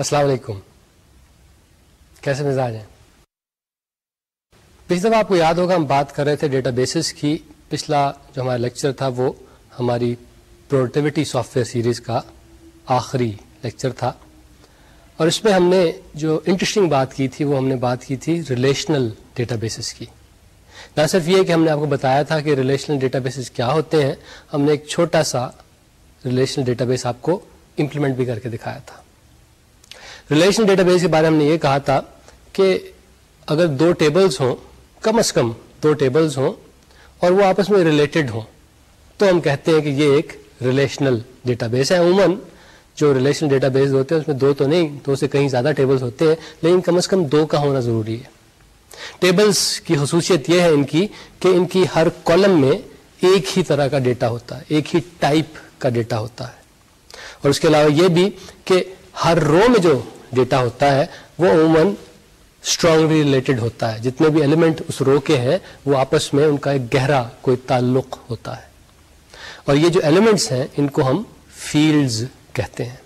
السلام علیکم۔ کیسے مزاج ہیں؟ پچھلی دفعہ آپ کو یاد ہوگا ہم بات کر رہے تھے ڈیٹا بیسز کی۔ پچھلا جو ہمارا لیکچر تھا وہ ہماری پروڈکٹیوٹی سافٹ ویئر سیریز کا آخری لیکچر تھا۔ اور اس میں ہم نے جو انٹرسٹنگ بات کی تھی وہ ہم نے بات کی تھی ریلیشنل ڈیٹا بیسز کی۔ نہ صرف یہ کہ ہم نے آپ کو بتایا تھا کہ ریلیشنل ڈیٹا بیسز کیا ہوتے ہیں، ہم نے ایک چھوٹا سا ریلیشنل ڈیٹا بیس آپ کو امپلیمنٹ بھی کر کے دکھایا تھا۔ ریلیشنل ڈیٹا بیس کے بارے میں ہم نے یہ کہا تھا کہ اگر دو ٹیبلز ہوں، کم از کم دو ٹیبلز ہوں اور وہ آپس میں ریلیٹڈ ہوں، تو ہم کہتے ہیں کہ یہ ایک ریلیشنل ڈیٹا بیس ہے۔ عموماً جو ریلیشنل ڈیٹا بیس ہوتے ہیں، اس میں دو تو نہیں، دو سے کہیں زیادہ ٹیبلز ہوتے ہیں، لیکن کم از کم دو کا ہونا ضروری ہے۔ ٹیبلز کی خصوصیت یہ ہے ان کی کہ ان کی ہر کالم میں ایک ہی طرح کا ڈیٹا ہوتا ہے، ایک ہی ٹائپ کا ڈیٹا ہوتا ہے۔ اور اس کے علاوہ یہ بھی کہ ہر رو میں جو ڈیٹا ہوتا ہے، وہ عموماً اسٹرانگلی ریلیٹڈ ہوتا ہے۔ جتنے بھی ایلیمنٹ اس رو کے ہیں، وہ آپس میں ان کا ایک گہرا کوئی تعلق ہوتا ہے۔ اور یہ جو ایلیمنٹس ہیں، ان کو ہم فیلڈز کہتے ہیں۔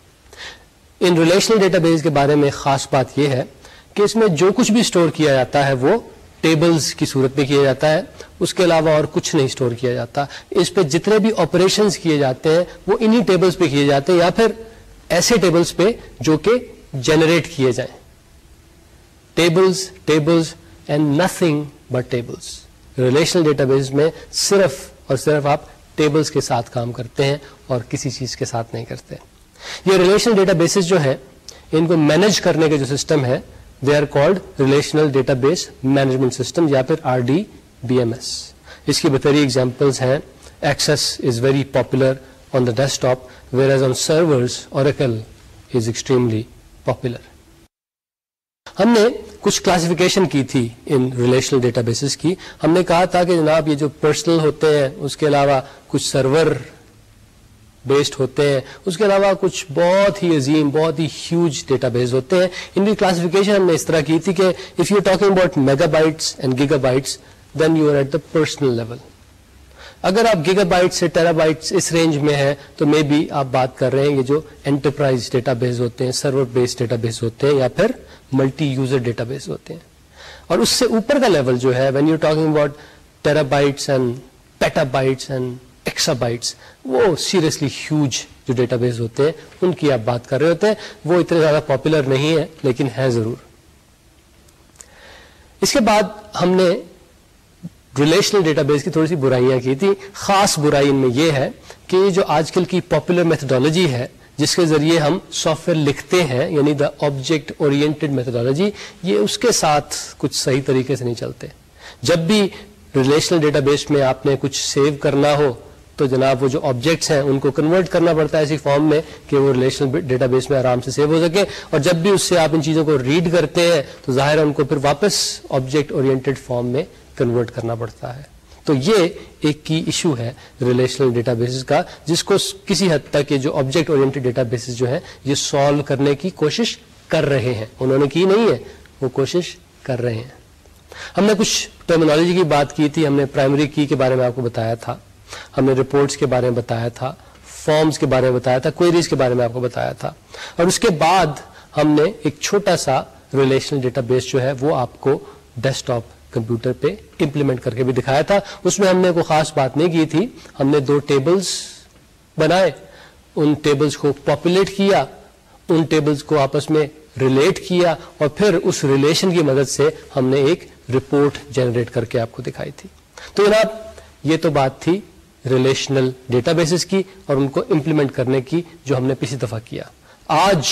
ان ریلیشنل ڈیٹا بیس کے بارے میں خاص بات یہ ہے کہ اس میں جو کچھ بھی اسٹور کیا جاتا ہے، وہ ٹیبلز کی صورت میں کیا جاتا ہے۔ اس کے علاوہ اور کچھ نہیں اسٹور کیا جاتا۔ اس پہ جتنے بھی آپریشنز کیے جاتے ہیں، وہ انہی ٹیبلز پہ کیے جاتے ہیں یا پھر ایسے ٹیبلز پہ جو کہ جنریٹ کیے جائیں۔ Tables tables and nothing but tables relational database میں صرف اور صرف آپ ٹیبلز کے ساتھ کام کرتے ہیں اور کسی چیز کے ساتھ نہیں کرتے۔ یہ ریلیشنل ڈیٹا بیسز جو ہے ان کو مینج کرنے کے جو سسٹم ہے they are called relational database management system یا پھر R D B M S اس کی بہتری ایگزامپلس ہیں۔ Access is very popular on the desktop whereas on servers Oracle is extremely popular ہم نے کچھ کلاسیفیکیشن کی تھی ان ریلیشنل ڈیٹا بیسز کی۔ ہم نے کہا تھا کہ جناب یہ جو پرسنل ہوتے ہیں، اس کے علاوہ کچھ سرور بیسڈ ہوتے ہیں۔ اس کے علاوہ کچھ بہت ہی عظیم، بہت ہی ہیوج ڈیٹا بیس ہوتے ہیں۔ ان کی کلاسیفیکیشن ہم نے اس طرح کی تھی کہ if you talking about megabytes and gigabytes then you are at the personal level اگر آپ گیگا بائٹ سے ٹیرا بائٹس اس رینج میں ہیں، تو مے بی آپ بات کر رہے ہیں یہ جو انٹرپرائز ڈیٹا بیس ہوتے ہیں سرور بیس ڈیٹا بیس ہوتے ہیں یا پھر ملٹی یوزر ڈیٹا بیس ہوتے ہیں۔ اور اس سے اوپر کا لیول جو ہے when you talking about terabytes and petabytes and exabytes وہ سیریسلی ہیوج جو ڈیٹا بیس ہوتے ہیں، ان کی آپ بات کر رہے ہوتے ہیں۔ وہ اتنے زیادہ پاپولر نہیں ہے لیکن ہے ضرور۔ اس کے بعد ہم نے ریلیشنل ڈیٹا بیس کی تھوڑی سی برائیاں کی تھی۔ خاص برائی ان میں یہ ہے کہ یہ جو آج کل کی پاپولر میتھڈالوجی ہے، جس کے ذریعے ہم سافٹ ویئر لکھتے ہیں یعنی دا آبجیکٹ اورینٹیڈ میتھڈالوجی یہ اس کے ساتھ کچھ صحیح طریقے سے نہیں چلتے۔ جب بھی ریلیشنل ڈیٹا بیس میں آپ نے کچھ سیو کرنا ہو، تو جناب وہ جو آبجیکٹس ہیں، ان کو کنورٹ کرنا پڑتا ہے ایسی فارم میں کہ وہ ریلیشنل ڈیٹا بیس میں آرام سے سیو ہو سکے اور جب بھی اس سے آپ ان چیزوں کو ریڈ کرتے ہیں، تو ظاہر ہے ان کو پھر واپس آبجیکٹ اورینٹیڈ فارم میں کنورٹ کرنا پڑتا ہے۔ تو یہ ایک کی ایشو ہے ریلیشنل ڈیٹا بیسز کا، جس کو کسی حد تک یہ جو آبجیکٹ اورینٹیڈ ڈیٹا بیسز جو ہے یہ سالو کرنے کی کوشش کر رہے ہیں۔ انہوں نے کی نہیں ہے، وہ کوشش کر رہے ہیں۔ ہم نے کچھ ٹرمینالوجی کی بات کی تھی، ہم نے پرائمری کی کے بارے میں آپ کو بتایا تھا۔ ہم نے رپورٹس کے بارے میں بتایا تھا۔ فارمز کے بارے میں بتایا تھا۔ کوئریز کے بارے میں آپ کو بتایا تھا۔ اور اس کے بعد ہم نے ایک چھوٹا سا ریلیشنل ڈیٹا بیس جو ہے، وہ آپ کو ڈیسک ٹاپ کمپیوٹر پہ امپلیمنٹ کر کے بھی دکھایا تھا۔ اس میں ہم نے کوئی خاص بات نہیں کی تھی۔ ہم نے دو ٹیبلز بنائے۔ ان ٹیبلز کو پاپولیٹ کیا، ان ٹیبلز کو آپس میں ریلیٹ کیا اور پھر اس ریلیشن کی مدد سے ہم نے ایک رپورٹ جنریٹ کر کے آپ کو دکھائی تھی۔ تو جناب، یہ تو بات تھی ریلیشنل ڈیٹا بیسز کی اور ان کو امپلیمنٹ کرنے کی جو ہم نے پچھلی دفعہ کیا۔ آج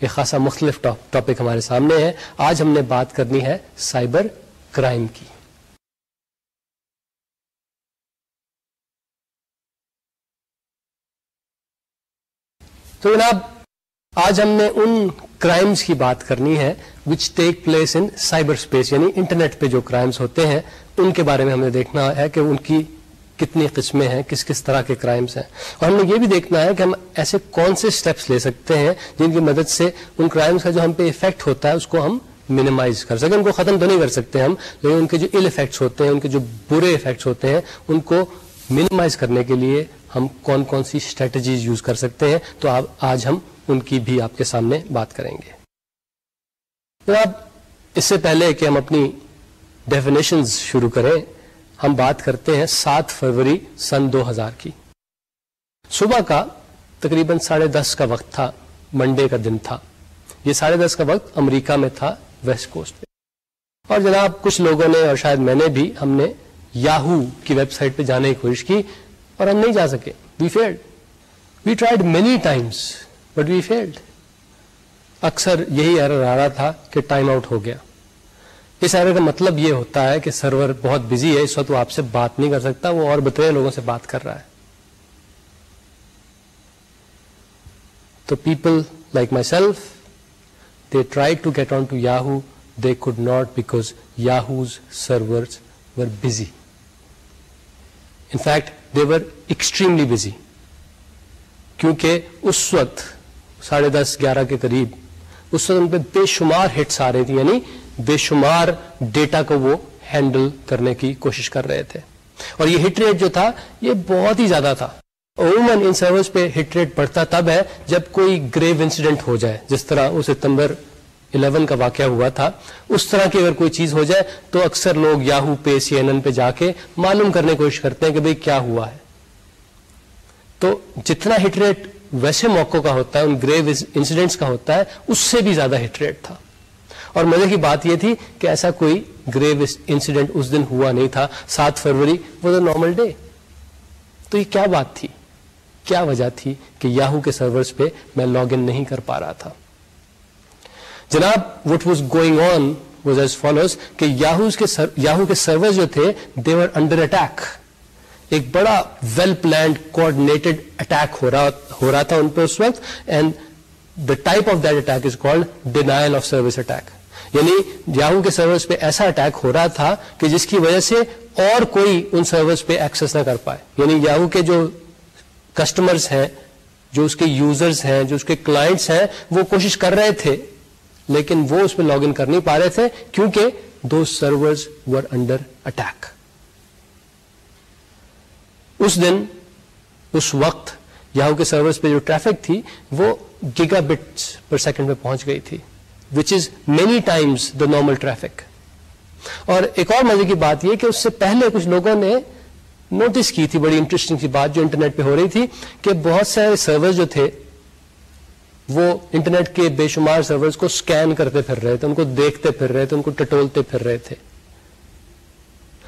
ایک خاصا مختلف ٹاپک ہمارے سامنے ہے۔ آج ہم نے بات کرنی ہے سائبر کرائم کی۔ تو جناب، آج ہم نے ان کرائمز کی بات کرنی ہے which take place in cyberspace یعنی انٹرنیٹ پہ جو کرائمز ہوتے ہیں، ان کے بارے میں ہم نے دیکھنا ہے کہ ان کی کتنی قسمیں ہیں، کس کس طرح کے کرائمز ہیں۔ اور ہم نے یہ بھی دیکھنا ہے کہ ہم ایسے کون سے اسٹیپس لے سکتے ہیں جن کی مدد سے ان کرائمز کا جو ہم پہ افیکٹ ہوتا ہے، اس کو ہم منیمائز کر سکیں۔ ان کو ختم تو نہیں کر سکتے ہم، لیکن ان کے جو ال افیکٹس ہوتے ہیں، ان کے جو برے افیکٹس ہوتے ہیں، ان کو منیمائز کرنے کے لیے ہم کون کون سی اسٹریٹجیز یوز کر سکتے ہیں۔ تو آپ آج ہم ان کی بھی آپ کے سامنے بات کریں گے۔ اب اس سے پہلے کہ ہم اپنی ڈیفینیشنز شروع کریں، ہم بات کرتے ہیں سات فروری سن دو ہزار کی۔ صبح کا تقریباً ساڑھے دس کا وقت تھا منڈے کا دن تھا۔ یہ ساڑھے دس کا وقت امریکہ میں تھا۔ ویسٹ کوسٹ پہ۔ اور جناب، کچھ لوگوں نے اور شاید میں نے بھی ہم نے یاہو کی ویب سائٹ پہ جانے کی کوشش کی اور ہم نہیں جا سکے۔ We failed we tried many times but we failed اکثر یہی ایرر آ رہا تھا کہ ٹائم آؤٹ ہو گیا۔ اس ایرر کا مطلب یہ ہوتا ہے کہ سرور بہت بزی ہے، اس وقت وہ آپ سے بات نہیں کر سکتا، وہ اور بترے لوگوں سے بات کر رہا ہے۔ تو people like myself they try to get on to Yahoo they could not because Yahoo's server were busy in fact they were extremely busy کیونکہ اس وقت ساڑھے دس، گیارہ کے قریب، اس وقت ان پہ بے شمار ہٹس آ رہی تھی یعنی بے شمار ڈیٹا کو وہ ہینڈل کرنے کی کوشش کر رہے تھے۔ اور یہ ہٹ ریٹ جو تھا، یہ بہت ہی زیادہ تھا۔ عموماً ان سروس پہ ہٹ ریٹ بڑھتا تب ہے جب کوئی گریو انسیڈنٹ ہو جائے، جس طرح وہ ستمبر 11 کا واقعہ ہوا تھا، اس طرح کی اگر کوئی چیز ہو جائے تو اکثر لوگ یاہو پہ سی این این پہ جا کے معلوم کرنے کی کوشش کرتے ہیں کہ بھئی کیا ہوا ہے۔ تو جتنا ہٹ ریٹ ویسے موقع کا ہوتا ہے، ان گریو انسیڈنٹس کا ہوتا ہے، اس سے بھی زیادہ ہٹ ریٹ تھا۔ اور مزے کی بات یہ تھی کہ ایسا کوئی گریو انسیڈنٹ اس دن ہوا نہیں تھا، سات فروری، وہ دا نارمل ڈے۔ تو یہ کیا بات تھی؟ کیا وجہ تھی کہ یاہو کے سرورز پہ میں لاگ ان نہیں کر پا رہا تھا؟ جناب what was going on was as follows کہ یاہو کے سرور جو تھے دیور انڈر اٹیک ایک بڑا ویل پلانڈ کوآڈینیٹڈ اٹیک ہو رہا تھا ان پہ اس وقت and the type of that attack is called denial of service attack یعنی یاہو کے سروس پہ ایسا اٹیک ہو رہا تھا کہ جس کی وجہ سے اور کوئی ان سروس پہ ایکسس نہ کر پائے. یعنی یاہو کے جو کسٹمرز ہیں، جو اس کے یوزرز ہیں، جو اس کے کلائنٹس ہیں، وہ کوشش کر رہے تھے، لیکن وہ اس میں لاگ ان کر نہیں پا رہے تھے، کیونکہ دو سرورز ور انڈر اٹیک اس دن، اس وقت یاہو کے سرورز پہ جو ٹریفک تھی، وہ گیگا بٹ پر سیکنڈ میں پہنچ گئی تھی which is many times the normal traffic اور ایک اور مزے کی بات یہ کہ اس سے پہلے کچھ لوگوں نے نوٹس کی تھی، بڑی انٹرسٹنگ سی بات جو انٹرنیٹ پہ ہو رہی تھی کہ بہت سارے سرور جو تھے، وہ انٹرنیٹ کے بے شمار سرورز کو سکین کرتے پھر رہے تھے، ان کو دیکھتے پھر رہے تھے، ان کو ٹٹولتے پھر رہے تھے۔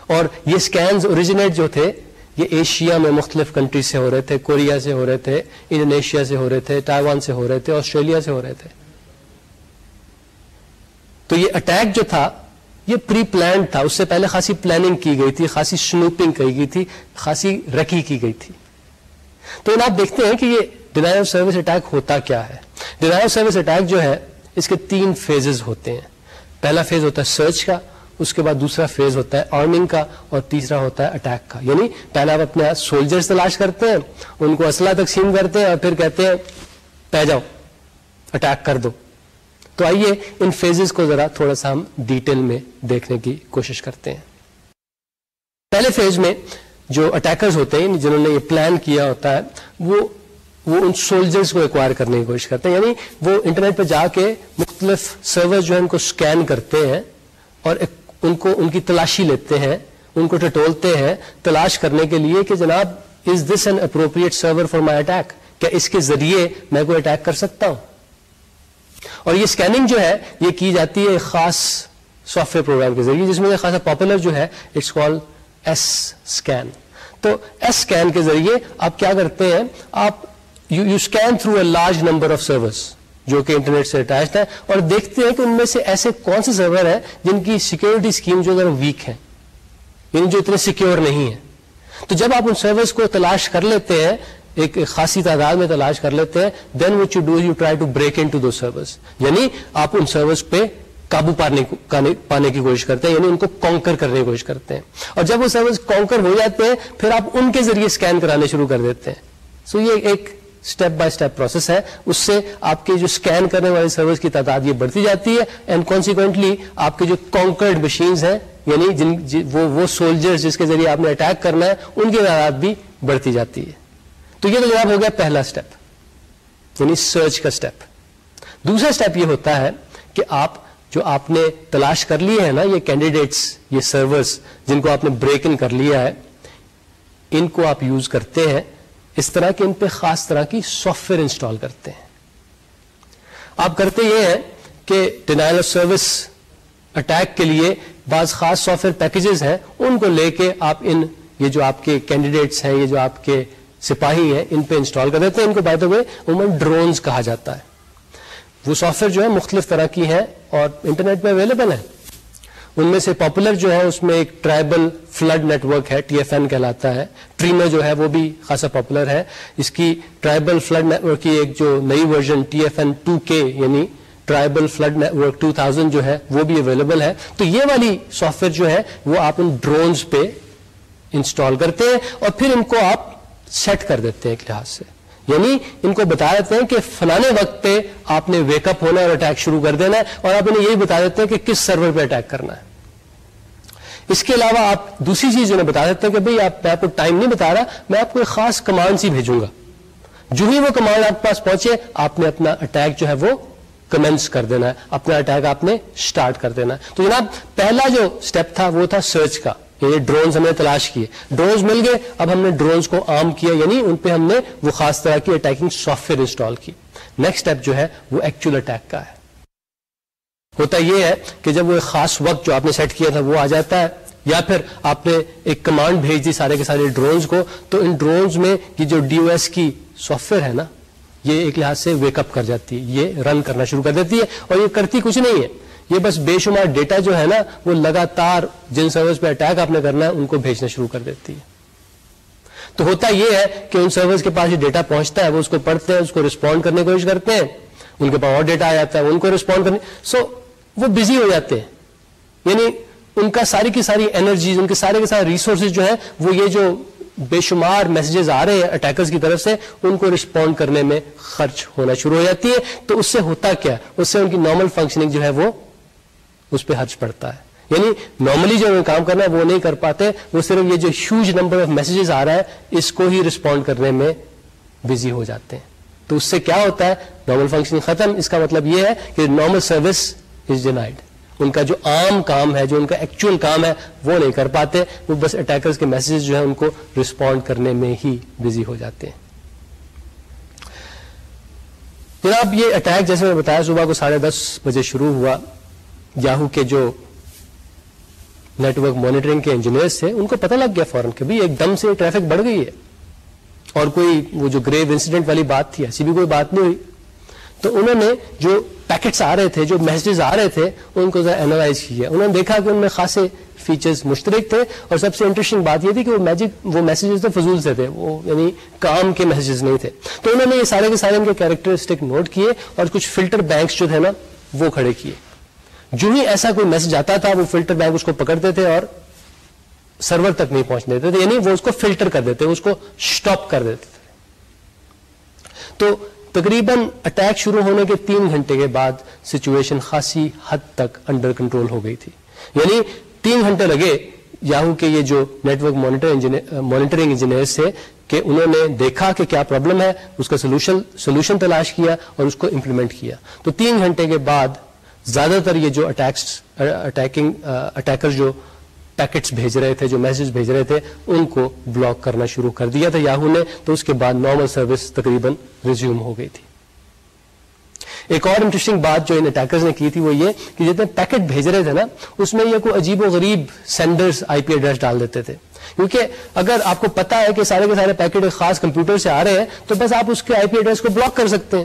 اور یہ سکینز اوریجنیٹ جو تھے، یہ ایشیا میں مختلف کنٹریز سے ہو رہے تھے کوریا سے ہو رہے تھے انڈونیشیا سے ہو رہے تھے تائیوان سے ہو رہے تھے آسٹریلیا سے ہو رہے تھے۔ تو یہ اٹیک جو تھا یہ پری پلانڈ تھا، اس سے پہلے خاصی پلاننگ کی گئی تھی، خاصی سنوپنگ کی گئی تھی، خاصی رکی کی گئی تھی۔ تو آپ دیکھتے ہیں کہ یہ ڈینائل آف سروس اٹیک ہوتا کیا ہے۔ ڈینائل آف سروس اٹیک جو ہے، اس کے تین فیزز ہوتے ہیں۔ پہلا فیز ہوتا ہے سرچ کا، اس کے بعد دوسرا فیز ہوتا ہے آرمنگ کا اور تیسرا ہوتا ہے اٹیک کا۔ یعنی پہلے آپ اپنے سولجر تلاش کرتے ہیں، ان کو اسلحہ تقسیم کرتے ہیں اور پھر کہتے ہیں پہ جاؤ اٹیک کر دو۔ تو آئیے ان فیزز کو ذرا تھوڑا سا ہم ڈیٹیل میں دیکھنے کی کوشش کرتے ہیں۔ پہلے فیز میں جو اٹیکرز ہوتے ہیں یعنی جنہوں نے یہ پلان کیا ہوتا ہے، وہ وہ ان سولجرز کو ایکوائر کرنے کی کوشش کرتے ہیں۔ یعنی وہ انٹرنیٹ پہ جا کے مختلف سرور جو ہے ان کو اسکین کرتے ہیں اور ان کو، ان کی تلاشی لیتے ہیں، ان کو ٹٹولتے ہیں تلاش کرنے کے لیے کہ جناب is this an appropriate server for my attack کیا اس کے ذریعے میں کوئی اٹیک کر سکتا ہوں؟ اور یہ اسکیننگ جو ہے، یہ کی جاتی ہے ایک خاص سافٹ ویئر پروگرام کے ذریعے، جس میں خاصا پاپولر جو ہے اٹس کال ایس اسکین تو ایس اسکین کے ذریعے آپ کیا کرتے ہیں؟ آپ you you scan through a large number of service جو کہ انٹرنیٹ سے اٹیچڈ ہے اور دیکھتے ہیں کہ ان میں سے ایسے کون سے سرور ہیں جن کی سیکورٹی اسکیم جو ذرا ویک ہے یعنی جو اتنے سیکیور نہیں ہے تو جب آپ ان سروس کو تلاش کر لیتے ہیں ایک خاصی تعداد میں تلاش کر لیتے ہیں۔ Then which you do you try to break in to do service یعنی آپ ان سروس پہ قابو پانے کی کوشش کرتے ہیں یعنی ان کو کانکر کرنے کی کوشش کرتے ہیں۔ اور جب وہ سروس کانکر ہو جاتے ہیں، پھر آپ ان کے ذریعے اسکین کرانے شروع کر دیتے ہیں۔ سو so یہ ایک اسٹیپ بائی اسٹیپ پروسیس ہے۔ اس سے آپ کے جو اسکین کرنے والے سروس کی تعداد یہ بڑھتی جاتی ہے۔ اینڈ کانسیکوینٹلی آپ کے جو کانکرڈ مشینز ہیں یعنی جن وہ وہ سولجر جس کے ذریعے آپ نے اٹیک کرنا ہے، ان کی تعداد بھی بڑھتی جاتی ہے۔ تو یہ تو جناب ہو گیا پہلا اسٹیپ یعنی سرچ کا اسٹیپ دوسرا اسٹیپ یہ ہوتا ہے کہ آپ جو آپ نے تلاش کر لیے ہیں نا، یہ کینڈیڈیٹس یہ سرورس جن کو آپ نے بریک ان کر لیا ہے، ان کو آپ یوز کرتے ہیں، اس طرح کے ان پہ خاص طرح کی سافٹ ویئر انسٹال کرتے ہیں۔ آپ کرتے یہ ہیں کہ ڈینائل آف سروس اٹیک کے لیے بعض خاص سافٹ ویئر پیکجز ہیں، ان کو لے کے آپ ان، یہ جو آپ کے کینڈیڈیٹس ہیں، یہ جو آپ کے سپاہی ہیں ان پہ انسٹال کر دیتے ہیں۔ ان کو بائی دا وے عموماً ڈرونز کہا جاتا ہے۔ وہ سافٹ ویئر جو ہے مختلف طرح کی ہیں اور انٹرنیٹ پہ اویلیبل ہیں۔ ان میں سے پاپولر جو ہے، اس میں ایک ٹرائبل فلڈ نیٹ ورک ہے ٹی ایف این کہلاتا ہے۔ ٹریمر جو ہے، وہ بھی خاصا پاپولر ہے۔ اس کی ٹرائبل فلڈ نیٹ ورک کی ایک جو نئی version T F N two کے یعنی tribal flood network two thousand جو ہے، وہ بھی اویلیبل ہے۔ تو یہ والی سافٹ ویئر جو ہے، وہ آپ ان ڈرونز پہ انسٹال کرتے ہیں اور پھر ان کو آپ سیٹ کر دیتے ہیں ایک لحاظ سے۔ یعنی ان کو بتا دیتے ہیں کہ فلانے وقت پہ آپ نے ویک اپ ہونا ہے اور اٹیک شروع کر دینا ہے اور آپ انہیں یہی بتا دیتے ہیں کہ کس سرور پہ اٹیک کرنا ہے۔ اس کے علاوہ آپ دوسری چیز انہیں بتا دیتے ہیں کہ بھائی آپ میں آپ کو ٹائم نہیں بتا رہا، میں آپ کو ایک خاص کمانڈ سی بھیجوں گا۔ جو ہی وہ کمانڈ آپ کے پاس پہنچے، آپ نے اپنا اٹیک جو ہے وہ کمنس کر دینا ہے۔ اپنا اٹیک آپ نے اسٹارٹ کر دینا ہے۔ تو جناب، پہلا جو اسٹیپ تھا وہ تھا سرچ کا۔ یعنی ڈرونز ہم نے تلاش کیے ڈرونز مل گئے، اب ہم نے ڈرونز کو عام کیا یعنی ان پہ ہم نے وہ خاص طرح کی اٹیکنگ سافٹ ویئر انسٹال کی۔ نیکسٹ اسٹیپ جو ہے، وہ ایکچوئل اٹیک کا ہے۔ ہوتا یہ ہے کہ جب وہ ایک خاص وقت جو آپ نے سیٹ کیا تھا، وہ آ جاتا ہے، یا پھر آپ نے ایک کمانڈ بھیج دی سارے کے سارے ڈرونز کو، تو ان ڈرونز میں یہ جو ڈی او ایس کی سافٹ ویئر ہے نا، یہ ایک لحاظ سے ویک اپ کر جاتی ہے، یہ رن کرنا شروع کر دیتی ہے اور یہ کرتی کچھ نہیں ہے۔ یہ بس بے شمار ڈیٹا جو ہے نا، وہ لگاتار جن سروس پہ اٹیک آپ نے کرنا ہے، ان کو بھیجنا شروع کر دیتی ہے۔ تو ہوتا یہ ہے کہ ان سروس کے پاس یہ ڈیٹا پہنچتا ہے، وہ اس کو پڑھتے ہیں، اس کو رسپونڈ کرنے کی کوشش کرتے ہیں۔ ان کے پاس اور ڈیٹا آ جاتا ہے، ان کو رسپونڈ کرنے۔ سو وہ بزی ہو جاتے ہیں۔ یعنی ان کا ساری کی ساری انرجیز ان کے سارے کے سارے ریسورسز جو ہیں، وہ یہ جو بے شمار میسجز آ رہے ہیں اٹیکرز کی طرف سے، ان کو رسپونڈ کرنے میں خرچ ہونا شروع ہو جاتی ہے۔ تو اس سے ہوتا کیا؟ اس سے ان کی نارمل فنکشننگ جو ہے وہ اس پہ حرچ پڑتا ہے۔ یعنی نارملی جو کام کرنا ہے وہ نہیں کر پاتے، وہ صرف یہ جو ہیوج نمبر آف میسجز آ رہا ہے، اس کو ہی رسپونڈ کرنے میں بزی ہو جاتے ہیں۔ تو اس سے کیا ہوتا ہے؟ نارمل فنکشننگ ختم۔ اس کا مطلب یہ ہے کہ نارمل سروس از ڈینائڈ ان کا جو عام کام ہے، جو ان کا ایکچوئل کام ہے، وہ نہیں کر پاتے۔ وہ بس اٹیکرز کے میسجز جو ہے ان کو رسپونڈ کرنے میں ہی بزی ہو جاتے ہیں۔ جناب، یہ اٹیک جیسے میں بتایا، صبح کو ساڑھے دس بجے شروع ہوا۔ یاہو کے جو نیٹ ورک مانیٹرنگ کے انجینئرس تھے، ان کو پتہ لگ گیا فوراً کہ بھی ایک دم سے ٹریفک بڑھ گئی ہے۔ اور کوئی وہ جو گریو انسیڈنٹ والی بات تھی، ایسی بھی کوئی بات نہیں ہوئی۔ تو انہوں نے جو پیکٹس آ رہے تھے، جو میسجز آ رہے تھے، ان کو ذرا اینالائز کیا انہوں نے دیکھا کہ ان میں خاصے فیچرز مشترک تھے۔ اور سب سے انٹرسٹنگ بات یہ تھی کہ وہ میجک وہ میسجز تو فضول سے تھے۔ وہ یعنی کام کے میسجز نہیں تھے۔ تو انہوں نے یہ سارے کے سارے ان کے کیریکٹرسٹک نوٹ کیے اور کچھ فلٹر بینکس جو تھے نا، وہ کھڑے کیے۔ جو ہی ایسا کوئی میسج آتا تھا، وہ فلٹر بینک اس کو پکڑتے تھے اور سرور تک نہیں پہنچ دیتے تھے یعنی وہ اس کو فلٹر کر دیتے، اس کو اسٹاپ کر دیتے تھے۔ تو تقریباً اٹیک شروع ہونے کے تین گھنٹے کے بعد سچویشن خاصی حد تک انڈر کنٹرول ہو گئی تھی۔ یعنی تین گھنٹے لگے یاہو کے یہ جو نیٹ ورک مانیٹرنگ انجینئر تھے کہ انہوں نے دیکھا کہ کیا پرابلم ہے، اس کا سولوشن سولوشن تلاش کیا اور اس کو امپلیمنٹ کیا۔ تو تین گھنٹے کے بعد زیادہ تر یہ جو اٹیکس اٹیکنگ اٹیکر جو پیکٹس بھیج رہے تھے، جو میسج بھیج رہے تھے، ان کو بلاک کرنا شروع کر دیا تھا یاہو نے، تو اس کے بعد نارمل سروس تقریباً ریزیوم ہو گئی تھی۔ ایک اور انٹرسٹنگ بات جو ان اٹیکرز نے کی تھی وہ یہ کہ جتنے پیکٹ بھیج رہے تھے نا، اس میں یہ کوئی عجیب و غریب سینڈرز آئی پی ایڈریس ڈال دیتے تھے۔ کیونکہ اگر آپ کو پتا ہے کہ سارے کے سارے پیکٹ ایک خاص کمپیوٹر سے آ رہے ہیں، تو بس آپ اس کے آئی پی ایڈریس کو بلاک کر سکتے ہیں۔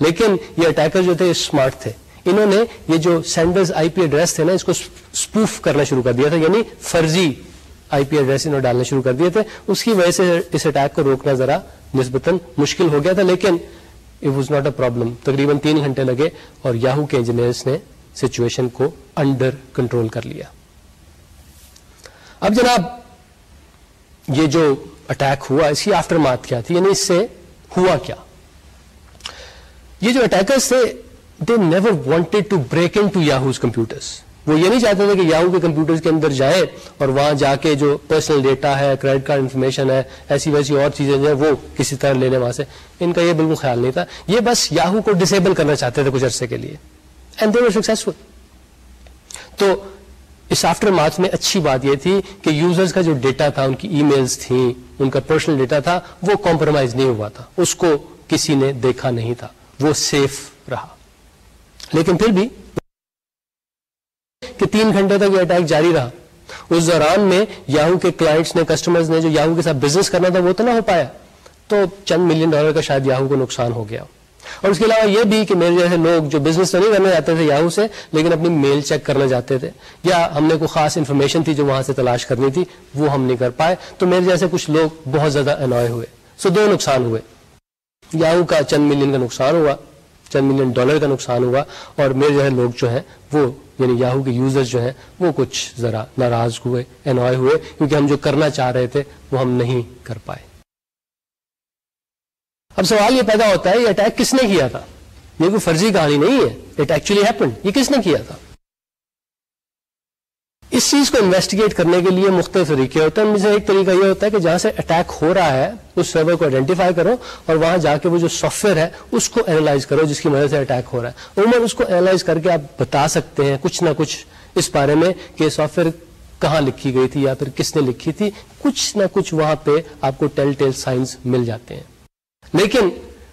لیکن یہ اٹیکر جو تھے اسمارٹ تھے۔ انہوں نے یہ جو سینڈرز آئی پی ایڈریس تھے نا، اس کو اسپوف کرنا شروع کر دیا تھا یعنی فرضی آئی پی ایڈریس انہوں ڈالنا شروع کر دیے تھے اس کی وجہ سے اس اٹیک کو روکنا ذرا نسبتاً مشکل ہو گیا تھا، لیکن it was not a problem تقریباً تین گھنٹے لگے اور یاہو کے انجینئرس نے سچویشن کو انڈر کنٹرول کر لیا۔ اب جناب، یہ جو اٹیک ہوا، اس کی آفٹر مات کیا تھی؟ یعنی اس سے ہوا کیا؟ یہ جو اٹیکرس تھے they never wanted to break in to Yahoo's computers وہ یہ نہیں چاہتے تھے کہ یاہو کے کمپیوٹر کے اندر جائیں اور وہاں جا کے جو پرسنل ڈیٹا ہے کریڈٹ کارڈ انفارمیشن ہے، ایسی ویسی اور چیزیں جو ہے وہ کسی طرح لینے وہاں سے۔ ان کا یہ بالکل خیال نہیں تھا۔ یہ بس یاہو کو ڈسیبل کرنا چاہتے تھے کچھ عرصے کے لیے۔ اینڈ دے سکسیسفل تو اس آفٹر مارچ میں اچھی بات یہ تھی کہ یوزرز کا جو ڈیٹا تھا، ان کی ای میلز تھیں، ان کا پرسنل ڈیٹا تھا، وہ کمپرومائز نہیں ہوا تھا۔ اس کو کسی نے دیکھا نہیں تھا۔ وہ سیف رہا۔ لیکن پھر بھی کہ تین گھنٹے تک یہ اٹیک جاری رہا۔ اس دوران میں یاہو کے کلائنٹس نے کسٹمرز نے جو یاہو کے ساتھ بزنس کرنا تھا وہ تو نہ ہو پایا۔ تو چند ملین ڈالر کا شاید یاہو کو نقصان ہو گیا۔ اور اس کے علاوہ یہ بھی کہ میرے جیسے لوگ جو بزنس تو نہیں کرنا چاہتے تھے یاہو سے، لیکن اپنی میل چیک کرنا چاہتے تھے۔ یا ہم نے کوئی خاص انفارمیشن تھی جو وہاں سے تلاش کرنی تھی، وہ ہم نہیں کر پائے۔ تو میرے جیسے کچھ لوگ بہت زیادہ انوائے ہوئے۔ سو دو نقصان ہوئے۔ یاہو کا چند ملین کا نقصان ہوا۔ چند ملین ڈالر کا نقصان ہوا اور میرے جو ہے لوگ جو ہیں وہ یعنی یاہو کے یوزر جو ہیں وہ کچھ ذرا ناراض ہوئے انوائے ہوئے، کیونکہ ہم جو کرنا چاہ رہے تھے وہ ہم نہیں کر پائے۔ اب سوال یہ پیدا ہوتا ہے، یہ اٹیک کس نے کیا تھا؟ یہ کوئی فرضی کہانی نہیں ہے اٹ ایکچولی ہیپن یہ کس نے کیا تھا؟ اس چیز کو انویسٹیگیٹ کرنے کے لیے مختلف طریقے ہوتے ہیں۔ ان میں سے ایک طریقہ یہ ہوتا ہے کہ جہاں سے اٹیک ہو رہا ہے، اس سرور کو آئیڈینٹیفائی کرو اور وہاں جا کے وہ جو سافٹ ویئر ہے، اس کو اینالائز کرو جس کی مدد سے اٹیک ہو رہا ہے۔ عموماً اس کو اینالائز کر کے آپ بتا سکتے ہیں کچھ نہ کچھ اس بارے میں کہ سافٹ ویئر کہاں لکھی گئی تھی یا پھر کس نے لکھی تھی۔ کچھ نہ کچھ وہاں پہ آپ کو ٹیل ٹیل سائنس مل جاتے ہیں۔ لیکن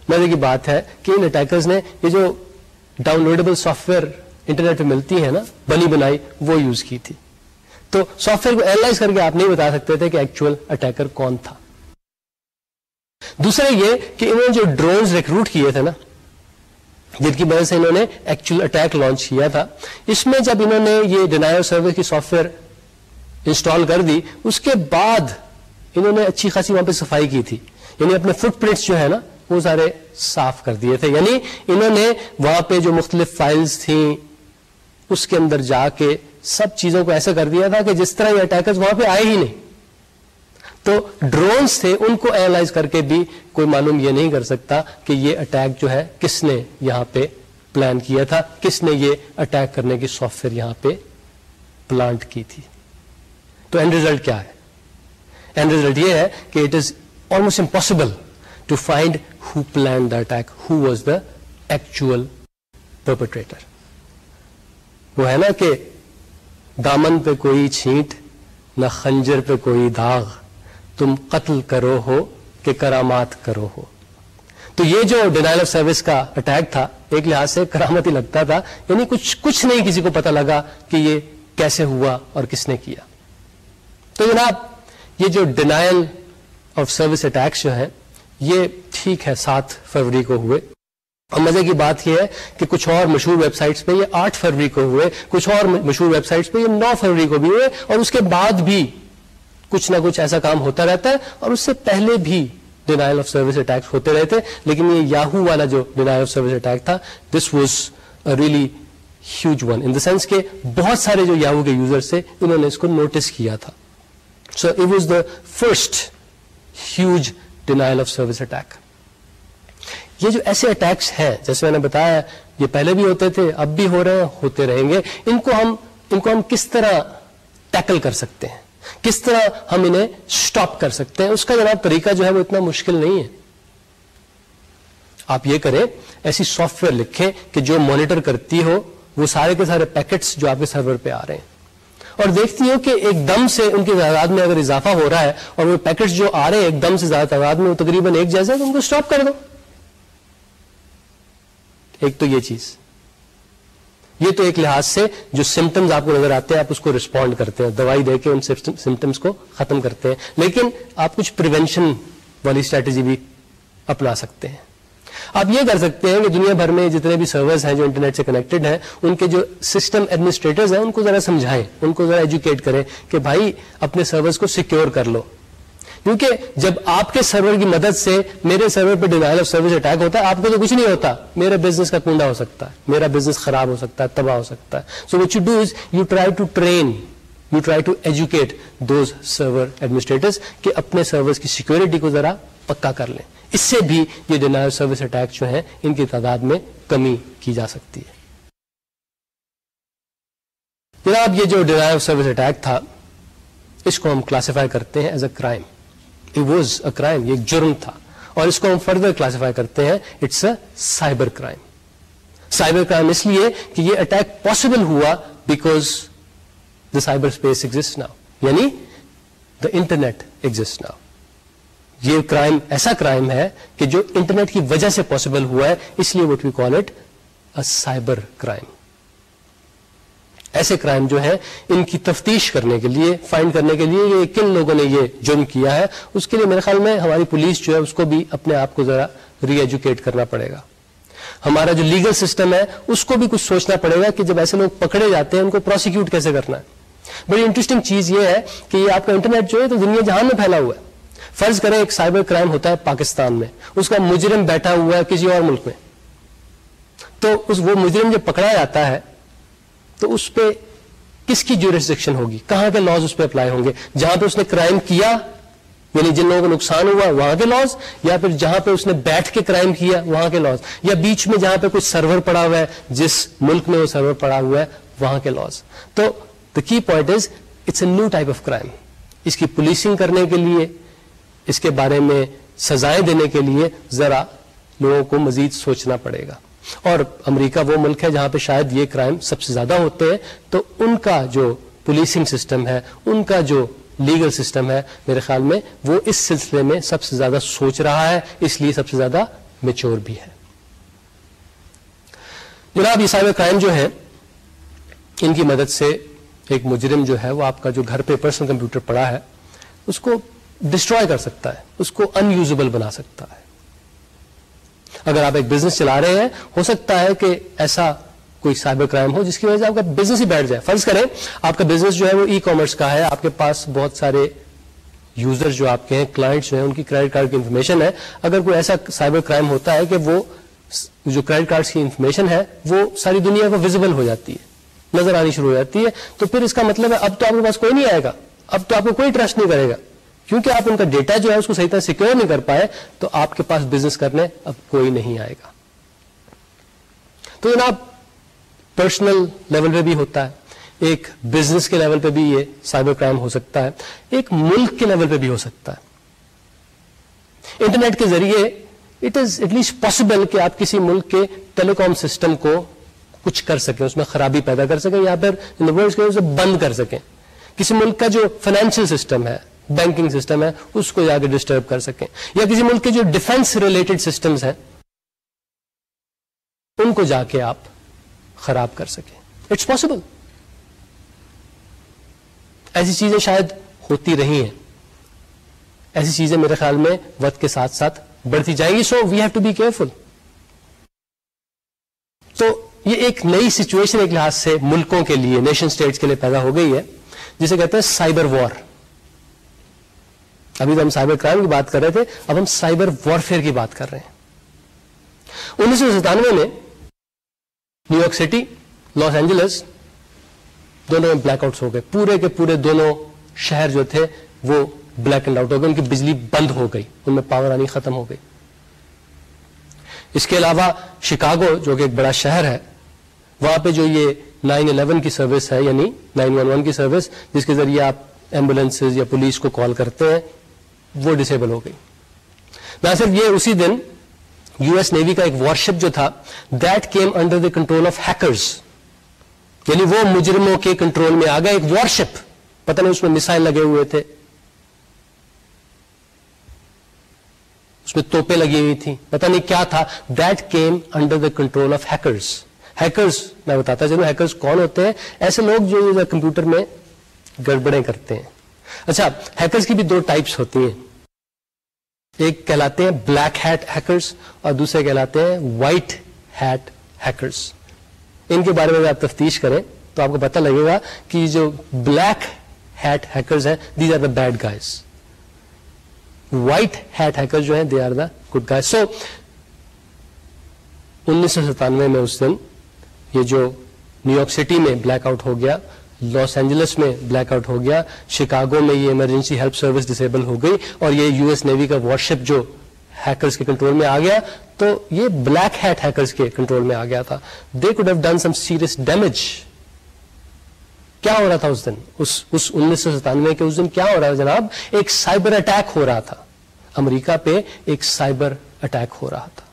مزے کی بات ہے کہ ان اٹیکرز نے یہ جو downloadable software internet پہ ملتی ہے نا، بنی بنائی، وہ یوز کی تھی۔ تو سافٹ ویئر کو اینالائز کر کے آپ نہیں بتا سکتے تھے کہ ایکچوئل اٹیکر کون تھا۔ دوسرا یہ کہ انہوں نے جو ڈرونز ریکروٹ کیے تھے نا، جن کی وجہ سے انہوں نے ایکچوئل اٹیک لانچ کیا تھا، اس میں جب انہوں نے یہ ڈینائر سروس کی سافٹ ویئر انسٹال کر دی، اس کے بعد انہوں نے اچھی خاصی وہاں پہ صفائی کی تھی۔ یعنی اپنے فٹ پرنٹس جو ہے نا، وہ سارے صاف کر دیے تھے۔ یعنی انہوں نے وہاں پہ جو مختلف فائلز تھیں، اس کے اندر جا کے سب چیزوں کو ایسا کر دیا تھا کہ جس طرح یہ اٹیکرز وہاں پہ آئے ہی نہیں۔ تو ڈرونز تھے، ان کو اینالائز کر کے بھی کوئی معلوم یہ نہیں کر سکتا کہ یہ اٹیک جو ہے کس نے یہاں پہ پلان کیا تھا، کس نے یہ اٹیک کرنے کی سافٹ ویئر یہاں پہ پلانٹ کی تھی۔ تو اینڈ ریزلٹ کیا ہے؟ اینڈ ریزلٹ یہ ہے کہ it is almost impossible to find who plan the attack who was the actual perpetrator وہ ہے نا کہ دامن پہ کوئی چھینٹ، نہ خنجر پہ کوئی داغ۔ تم قتل کرو ہو کہ کرامات کرو ہو۔ تو یہ جو ڈینائل آف سروس کا اٹیک تھا، ایک لحاظ سے کرامت ہی لگتا تھا۔ یعنی کچھ کچھ نہیں کسی کو پتا لگا کہ یہ کیسے ہوا اور کس نے کیا۔ تو جناب، یہ جو ڈینائل آف سروس اٹیکس جو ہے، یہ ٹھیک ہے، سات فروری کو ہوئے۔ اور مزے کی بات یہ ہے کہ کچھ اور مشہور ویب سائٹس پہ یہ آٹھ فروری کو ہوئے، کچھ اور مشہور ویب سائٹس پہ یہ نو فروری کو بھی ہوئے اور اس کے بعد بھی کچھ نہ کچھ ایسا کام ہوتا رہتا ہے اور اس سے پہلے بھی ڈینائل آف سروس اٹیک ہوتے رہتے لیکن یہ یاہو والا جو ڈینائل آف سروس اٹیک تھا this was really huge one in the sense کہ بہت سارے جو یاہو کے یوزر سے انہوں نے اس کو نوٹس کیا تھا۔ So it was the first huge denial of service attack یہ جو ایسے اٹیکس ہیں، جیسے میں نے بتایا، یہ پہلے بھی ہوتے تھے، اب بھی ہو رہے ہیں، ہوتے رہیں گے۔ ان کو ہم، ان کو ہم کس طرح ٹیکل کر سکتے ہیں؟ کس طرح ہم انہیں سٹاپ کر سکتے ہیں؟ اس کا جناب طریقہ جو ہے وہ اتنا مشکل نہیں ہے۔ آپ یہ کریں، ایسی سافٹ ویئر لکھیں کہ جو مانیٹر کرتی ہو، وہ سارے کے سارے پیکٹس جو آپ کے سرور پہ آ رہے ہیں۔ اور دیکھتی ہو کہ ایک دم سے ان کی تعداد میں اگر اضافہ ہو رہا ہے اور وہ پیکٹس جو آ رہے ہیں، ایک دم سے زیادہ تعداد میں وہ تقریباً ایک جیسا تو ان کو اسٹاپ کر دو۔ ایک تو یہ چیز۔ یہ تو ایک لحاظ سے جو سمٹمز آپ کو نظر آتے ہیں، آپ اس کو رسپونڈ کرتے ہیں، دوائی دے کے ان سمٹمز کو ختم کرتے ہیں۔ لیکن آپ کچھ پریونشن والی اسٹریٹجی بھی اپنا سکتے ہیں۔ آپ یہ کر سکتے ہیں کہ دنیا بھر میں جتنے بھی سرورز ہیں جو انٹرنیٹ سے کنیکٹڈ ہیں، ان کے جو سسٹم ایڈمنسٹریٹرز ہیں، ان کو ذرا سمجھائیں، ان کو ذرا ایجوکیٹ کریں کہ بھائی اپنے سرورز کو سیکیور کر لو۔ کیونکہ جب آپ کے سرور کی مدد سے میرے سرور پہ ڈینائل آف سروس اٹیک ہوتا ہے، آپ کو تو کچھ نہیں ہوتا۔ میرا بزنس کا کنڈا ہو سکتا ہے، میرا بزنس خراب ہو سکتا ہے، تباہ ہو سکتا ہے۔ So what you do is you try to train you try to educate those server administrator کہ اپنے سرور کی سیکورٹی کو ذرا پکا کر لیں۔ اس سے بھی یہ ڈینائل سروس اٹیک جو ہیں، ان کی تعداد میں کمی کی جا سکتی ہے۔ جناب، یہ جو ڈینائل سروس اٹیک تھا، اس کو ہم کلاسیفائی کرتے ہیں as a crime it was a crime یہ جرم تھا۔ اور اس کو ہم فردر کلاسیفائی کرتے ہیں it's a cyber crime cyber crime اس لیے کہ یہ اٹیک پاسبل ہوا because the cyberspace exist now یعنی دا انٹرنیٹ ایگزٹ ناؤ یہ کرائم ایسا کرائم ہے کہ جو انٹرنیٹ کی وجہ سے پاسبل ہوا ہے، اس لیے what we call it cyber crime ایسے کرائم جو ہے ان کی تفتیش کرنے کے لیے فائنڈ کرنے کے لیے کن لوگوں نے یہ جرم کیا ہے؟ اس کے لیے میرے خیال میں ہماری پولیس جو ہے، اس کو بھی اپنے آپ کو ذرا ری ایجوکیٹ کرنا پڑے گا۔ ہمارا جو لیگل سسٹم ہے، اس کو بھی کچھ سوچنا پڑے گا کہ جب ایسے لوگ پکڑے جاتے ہیں، ان کو پروسیکیوٹ کیسے کرنا ہے؟ بڑی انٹرسٹنگ چیز یہ ہے کہ یہ آپ کا انٹرنیٹ جو ہے، تو دنیا جہان میں پھیلا ہوا ہے۔ فرض کریں ایک سائبر کرائم ہوتا ہے پاکستان میں، اس کا مجرم بیٹھا ہوا ہے کسی اور ملک میں۔ تو اس وہ مجرم جب پکڑا جاتا ہے تو اس پہ کس کی جورسڈکشن ہوگی؟ کہاں کے لاز اس پہ اپلائی ہوں گے؟ جہاں پہ اس نے کرائم کیا یعنی جن لوگوں کو نقصان ہوا، وہاں کے لاز یا پھر جہاں پہ اس نے بیٹھ کے کرائم کیا، وہاں کے لاز یا بیچ میں جہاں پہ کوئی سرور پڑا ہوا ہے، جس ملک میں وہ سرور پڑا ہوا ہے، وہاں کے لاز تو the key point is it's a new type of crime اس کی پولیسنگ کرنے کے لیے، اس کے بارے میں سزائیں دینے کے لیے ذرا لوگوں کو مزید سوچنا پڑے گا۔ اور امریکہ وہ ملک ہے جہاں پہ شاید یہ کرائم سب سے زیادہ ہوتے ہیں، تو ان کا جو پولیسنگ سسٹم ہے، ان کا جو لیگل سسٹم ہے، میرے خیال میں وہ اس سلسلے میں سب سے زیادہ سوچ رہا ہے، اس لیے سب سے زیادہ میچور بھی ہے۔ جناب، یہ سائبر کرائم جو ہے، ان کی مدد سے ایک مجرم جو ہے، وہ آپ کا جو گھر پہ پرسنل کمپیوٹر پڑا ہے، اس کو ڈسٹروائے کر سکتا ہے، اس کو ان یوزبل بنا سکتا ہے۔ اگر آپ ایک بزنس چلا رہے ہیں، ہو سکتا ہے کہ ایسا کوئی سائبر کرائم ہو جس کی وجہ سے آپ کا بزنس ہی بیٹھ جائے۔ فرض کریں، آپ کا بزنس جو ہے وہ ای کامرس کا ہے، آپ کے پاس بہت سارے یوزر جو آپ کے ہیں کلائنٹس جو ہیں، ان کی کریڈٹ کارڈ کی انفارمیشن ہے۔ اگر کوئی ایسا سائبر کرائم ہوتا ہے کہ وہ جو کریڈٹ کارڈ کی انفارمیشن ہے، وہ ساری دنیا کو ویزیبل ہو جاتی ہے، نظر آنی شروع ہو جاتی ہے۔ تو پھر اس کا مطلب ہے، اب تو آپ کے پاس کوئی نہیں آئے گا، اب تو آپ کو کوئی ٹرسٹ نہیں کرے گا۔ کیونکہ آپ ان کا ڈیٹا جو ہے اس کو صحیح طرح سیکور نہیں کر پائے، تو آپ کے پاس بزنس کرنے اب کوئی نہیں آئے گا۔ تو جناب پرسنل لیول پہ بھی ہوتا ہے۔ ایک بزنس کے لیول پہ بھی یہ سائبر کرائم ہو سکتا ہے۔ ایک ملک کے لیول پہ بھی ہو سکتا ہے۔ انٹرنیٹ کے ذریعے it is at least possible کہ آپ کسی ملک کے ٹیلی کام سسٹم کو کچھ کر سکیں، اس میں خرابی پیدا کر سکیں، یا پھر اسے بند کر سکیں۔ کسی ملک کا جو فائنینشیل سسٹم ہے بینکنگ سسٹم ہے، اس کو جا کے ڈسٹرب کر سکیں۔ یا کسی ملک کے جو ڈیفینس ریلیٹڈ سسٹمز ہیں، ان کو جا کے آپ خراب کر سکیں۔ اٹس پاسبل ایسی چیزیں شاید ہوتی رہی ہیں۔ ایسی چیزیں میرے خیال میں وقت کے ساتھ ساتھ بڑھتی جائیں گی so we have to be careful تو یہ ایک نئی سچویشن ایک لحاظ سے ملکوں کے لیے نیشن اسٹیٹس کے لیے پیدا ہو گئی ہے، جسے کہتے ہیں سائبر وار ابھی تو ہم سائبر کرائم کی بات کر رہے تھے، اب ہم سائبر وارفیئر کی بات کر رہے ہیں۔ انیس سو ستانوے میں New York City, Los Angeles دونوں میں بلیک آؤٹس ہو گئے۔ پورے کے پورے دونوں شہر جو تھے، وہ بلیک اینڈ آؤٹ ہو گئے۔ ان کی بجلی بند ہو گئی۔ ان میں پاور آنی ختم ہو گئی۔ اس کے علاوہ شکاگو، جو کہ ایک بڑا شہر ہے، وہاں پہ جو یہ نائن الیون کی سروس ہے یعنی نائن ون ون کی سروس، جس کے ذریعے آپ ایمبولینس یا پولیس کو کال کرتے ہیں وہ ڈسیبل ہو گئی۔ نہ صرف یہ اسی دن یو ایس نیوی کا ایک وارشپ جو تھا that came under the control of hackers یعنی وہ مجرموں کے کنٹرول میں آ گیا، ایک وارشپ پتہ نہیں اس میں مسائل لگے ہوئے تھے۔ اس میں توپے لگی ہوئی تھی پتہ نہیں کیا تھا۔ That came under the control of hackers hackers میں بتاتا چلوں ہیکرز کون ہوتے ہیں؟ ایسے لوگ جو کمپیوٹر میں گڑبڑیں کرتے ہیں۔ اچھا ہیکرز کی بھی دو ٹائپس ہوتی ہیں۔ ایک کہلاتے ہیں بلیک ہیٹ ہیکرز اور دوسرے کہلاتے ہیں وائٹ ہیٹ ہیکرز ان کے بارے میں آپ تفتیش کریں تو آپ کو پتہ لگے گا کہ جو بلیک ہیٹ ہیکرز ہیں these are the bad guys white hat hacker جو ہیں they are the good guys so انیس سو ستانوے میں اس دن یہ جو نیو یارک سٹی میں بلیک آؤٹ ہو گیا لاس اینجلس میں بلیک آؤٹ ہو گیا شکاگو میں یہ ایمرجنسی ہیلپ سروس ڈسیبل ہو گئی اور یہ یو ایس نیوی کا وارشپ جو ہیکرز کے کنٹرول میں آ گیا تو یہ بلیک ہیٹ ہیکرز کے کنٹرول میں آ گیا تھا۔ They could have done some serious damage کیا ہو رہا تھا اس دن؟ اس انیس سو ستانوے کے اس دن کیا ہو رہا تھا جناب؟ ایک سائبر اٹیک ہو رہا تھا۔ امریکہ پہ ایک سائبر اٹیک ہو رہا تھا۔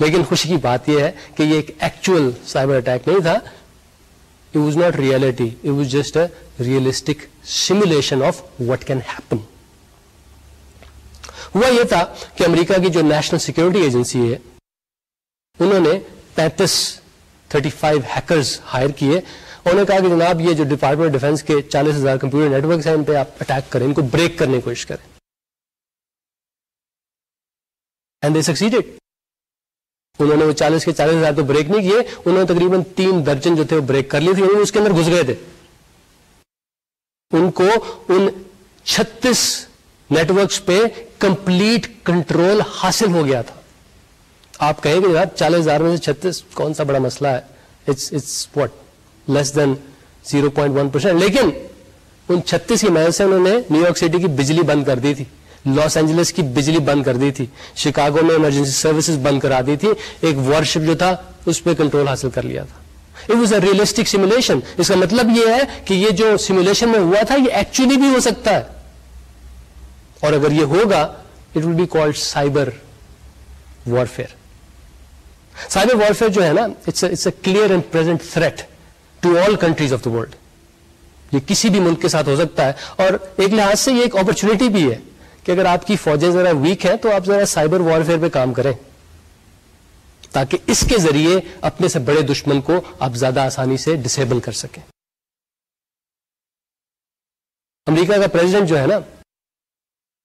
لیکن خوشی کی بات یہ ہے کہ یہ ایک ایکچوئل سائبر اٹیک نہیں تھا۔ It was not reality it was just a realistic simulation of what can happen ہوا یہ تھا کہ امریکہ کی جو نیشنل سیکورٹی ایجنسی ہے انہوں نے پینتیس تھرٹی فائیو ہیکرز ہائر کیے انہوں نے کہا کہ جناب یہ جو ڈپارٹمنٹ ڈیفینس کے چالیس ہزار کمپیوٹر نیٹورکس ہیں ان پہ آپ اٹیک کریں ان کو بریک کرنے کی کوشش کریں اینڈ دے سکسیڈیڈ انہوں نے وہ چالیس کے چالیس ہزار تو بریک نہیں کیے، انہوں نے تقریباً تین درجن جو تھے وہ بریک کر لی تھی یعنی انہوں نے اس کے اندر گھس گئے تھے۔ ان کو ان چھتیس نیٹورکس پہ کمپلیٹ کنٹرول حاصل ہو گیا تھا۔ آپ کہیں گے، یار، چالیس ہزار میں سے چھتیس کون سا بڑا مسئلہ ہے؟ It's it's what less than zero point one percent لیکن ان چھتیس کی محنت سے انہوں نے نیو یارک سٹی کی بجلی بند کر دی تھی۔ لاس اینجلس کی بجلی بند کر دی تھی۔ شکاگو میں ایمرجنسی سروسز بند کرا دی تھی۔ ایک وارشپ جو تھا، اس پہ کنٹرول حاصل کر لیا تھا۔ It was a realistic simulation اس کا مطلب یہ ہے کہ یہ جو سیمولیشن میں ہوا تھا، یہ ایکچولی بھی ہو سکتا ہے۔ اور اگر یہ ہوگا it will be called cyber warfare cyber warfare جو ہے نا it's a clear and present threat to all countries of the world یہ کسی بھی ملک کے ساتھ ہو سکتا ہے۔ اور ایک لحاظ سے یہ ایک اپرچونٹی بھی ہے۔ کہ اگر آپ کی فوجیں ذرا ویک ہیں تو آپ ذرا سائبر وارفیئر پہ کام کریں۔ تاکہ اس کے ذریعے اپنے سے بڑے دشمن کو آپ زیادہ آسانی سے ڈسیبل کر سکیں۔ امریکہ کا پریزیڈنٹ جو ہے نا،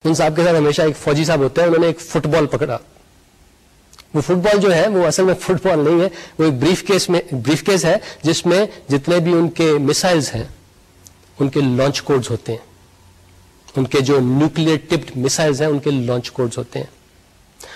ان صاحب کے ساتھ ہمیشہ ایک فوجی صاحب ہوتے ہیں، انہوں نے ایک فٹ بال پکڑا۔ وہ فٹ بال جو ہے، وہ اصل میں فٹ بال نہیں ہے، وہ ایک بریف کیس میں بریف کیس ہے، جس میں جتنے بھی ان کے میسائلز ہیں، ان کے لانچ کوڈز ہوتے ہیں۔ ان کے جو نیوکل ٹپڈ میسائلز ہیں، ان کے لانچ کوڈز ہوتے ہیں.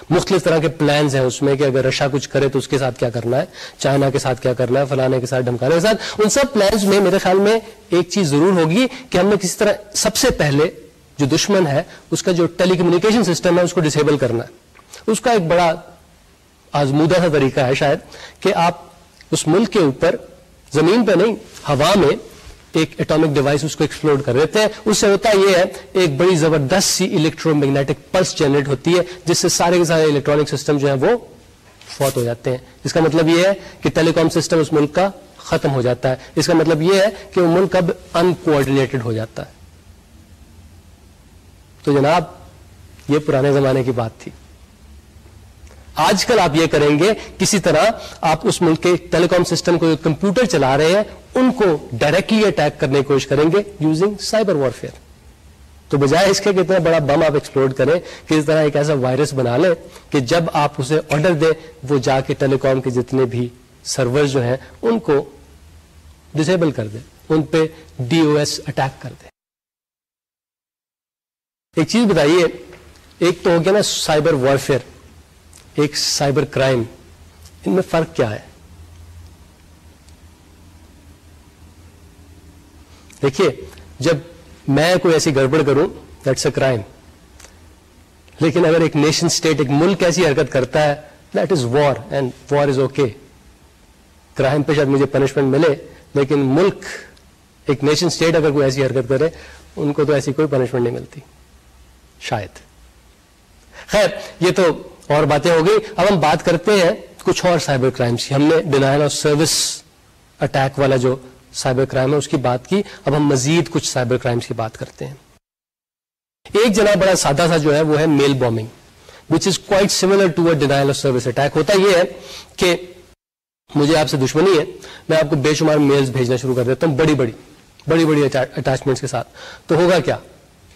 مختلف طرح کے پلانز ہیں اس میں کہ اگر رشا کچھ کرے تو اس کے ساتھ کیا کرنا ہے چائنا کے ساتھ کیا کرنا ہے، فلانے کے ساتھ ڈھمکانے کے ساتھ ان سب پلانز میں میرے خیال میں ایک چیز ضرور ہوگی کہ ہم نے کسی طرح سب سے پہلے جو دشمن ہے، اس کا جو ٹیلی کمیونیکیشن سسٹم ہے، اس کو ڈسیبل کرنا ہے۔ اس کا ایک بڑا آزمودہ سا طریقہ ہے شاید کہ آپ اس ملک کے اوپر زمین پہ نہیں، ہوا میں ایک اٹامک ڈیوائس اس کو ایکسپلور کر دیتے ہیں۔ اس سے ہوتا یہ ہے، ایک بڑی زبردست سی الیکٹرو میگنیٹک پلس جنریٹ ہوتی ہے، جس سے سارے کے سارے الیکٹرانک سسٹم جو ہے وہ فوت ہو جاتے ہیں۔ اس کا مطلب یہ ہے کہ ٹیلی کام سسٹم اس ملک کا ختم ہو جاتا ہے۔ اس کا مطلب یہ ہے کہ وہ ملک اب ان کوآڈینیٹڈ ہو جاتا ہے۔ تو جناب، یہ پرانے زمانے کی بات تھی۔ آج کل آپ یہ کریں گے، کسی طرح آپ اس ملک کے ٹیلی کام سسٹم کو کمپیوٹر چلا رہے ہیں، ان کو ڈائریکٹلی اٹیک کرنے کی کوشش کریں گے یوزنگ سائبر وارفیئر تو بجائے اس کے کہ اتنا بڑا بم آپ ایکسپلور کریں کہ اس طرح ایک ایسا وائرس بنا لیں کہ جب آپ اسے آرڈر دیں، وہ جا کے ٹیلی کام کے جتنے بھی سرور جو ہیں، ان کو ڈسیبل کر دیں، ان پہ ڈی او ایس اٹیک کر دیں۔ ایک چیز بتائیے، ایک تو ہو گیا نا سائبر وارفیئر ایک سائبر کرائم، ان میں فرق کیا ہے؟ دیکھیے، جب میں کوئی ایسی گڑبڑ کروں دیٹس اے کرائم لیکن اگر ایک نیشن اسٹیٹ ایک ملک ایسی حرکت کرتا ہے that is war and war is okay crime پہ شاید مجھے پنشمنٹ ملے، لیکن ملک، ایک نیشن اسٹیٹ اگر کوئی ایسی حرکت کرے، ان کو تو ایسی کوئی پنشمنٹ نہیں ملتی، شاید. خیر، یہ تو اور باتیں ہو گئی۔ اب ہم بات کرتے ہیں کچھ اور سائبر کرائمس کی۔ ہم نے ڈینائل آف سروس اٹیک والا جو سائبر کرائم ہے اس کی بات کی۔ اب ہم مزید کچھ سائبر کرائمس کی بات کرتے ہیں۔ ایک جنا بڑا سادہ سا جو ہے وہ ہے mail bombing which is quite similar to denial of service attack ہوتا یہ ہے کہ مجھے آپ سے دشمنی ہے، میں آپ کو بے شمار میلز بھیجنا شروع کر دیتا ہوں بڑی بڑی بڑی بڑی اٹیچمنٹس کے ساتھ۔ تو ہوگا کیا؟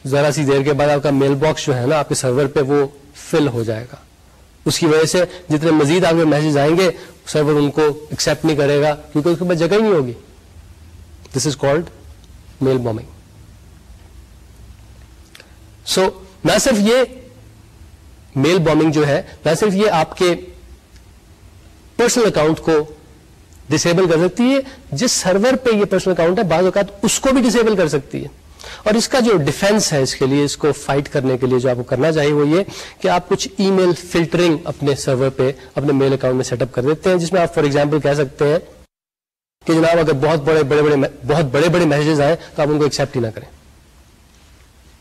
ذرا سی دیر کے بعد آپ کا میل باکس جو ہے نا، آپ کے سرور پہ وہ فل ہو جائے گا۔ اس کی وجہ سے جتنے مزید آپ کے میسج آئیں گے سرور ان کو ایکسپٹ نہیں کرے گا، کیونکہ اس کے پاس جگہ ہی نہیں ہوگی۔ دس از کالڈ میل بومنگ سو نہ صرف یہ میل بومنگ جو ہے، نہ صرف یہ آپ کے پرسنل اکاؤنٹ کو ڈسیبل کر سکتی ہے، جس سرور پہ یہ پرسنل اکاؤنٹ ہے، بعض اوقات اس کو بھی ڈسیبل کر سکتی ہے۔ اور اس کا جو ڈیفینس ہے اس کے لیے، اس کو فائٹ کرنے کے لیے جو آپ کو کرنا چاہیے وہ یہ کہ آپ کچھ ای میل فلٹرنگ اپنے سرور پہ، اپنے میل اکاؤنٹ میں سیٹ اپ کر دیتے ہیں، جس میں آپ فار ایگزامپل کہہ سکتے ہیں کہ جناب اگر بہت بڑے بڑے بڑے، بہت بڑے بڑے میسجز آئیں تو آپ ان کو ایکسپٹ ہی نہ کریں۔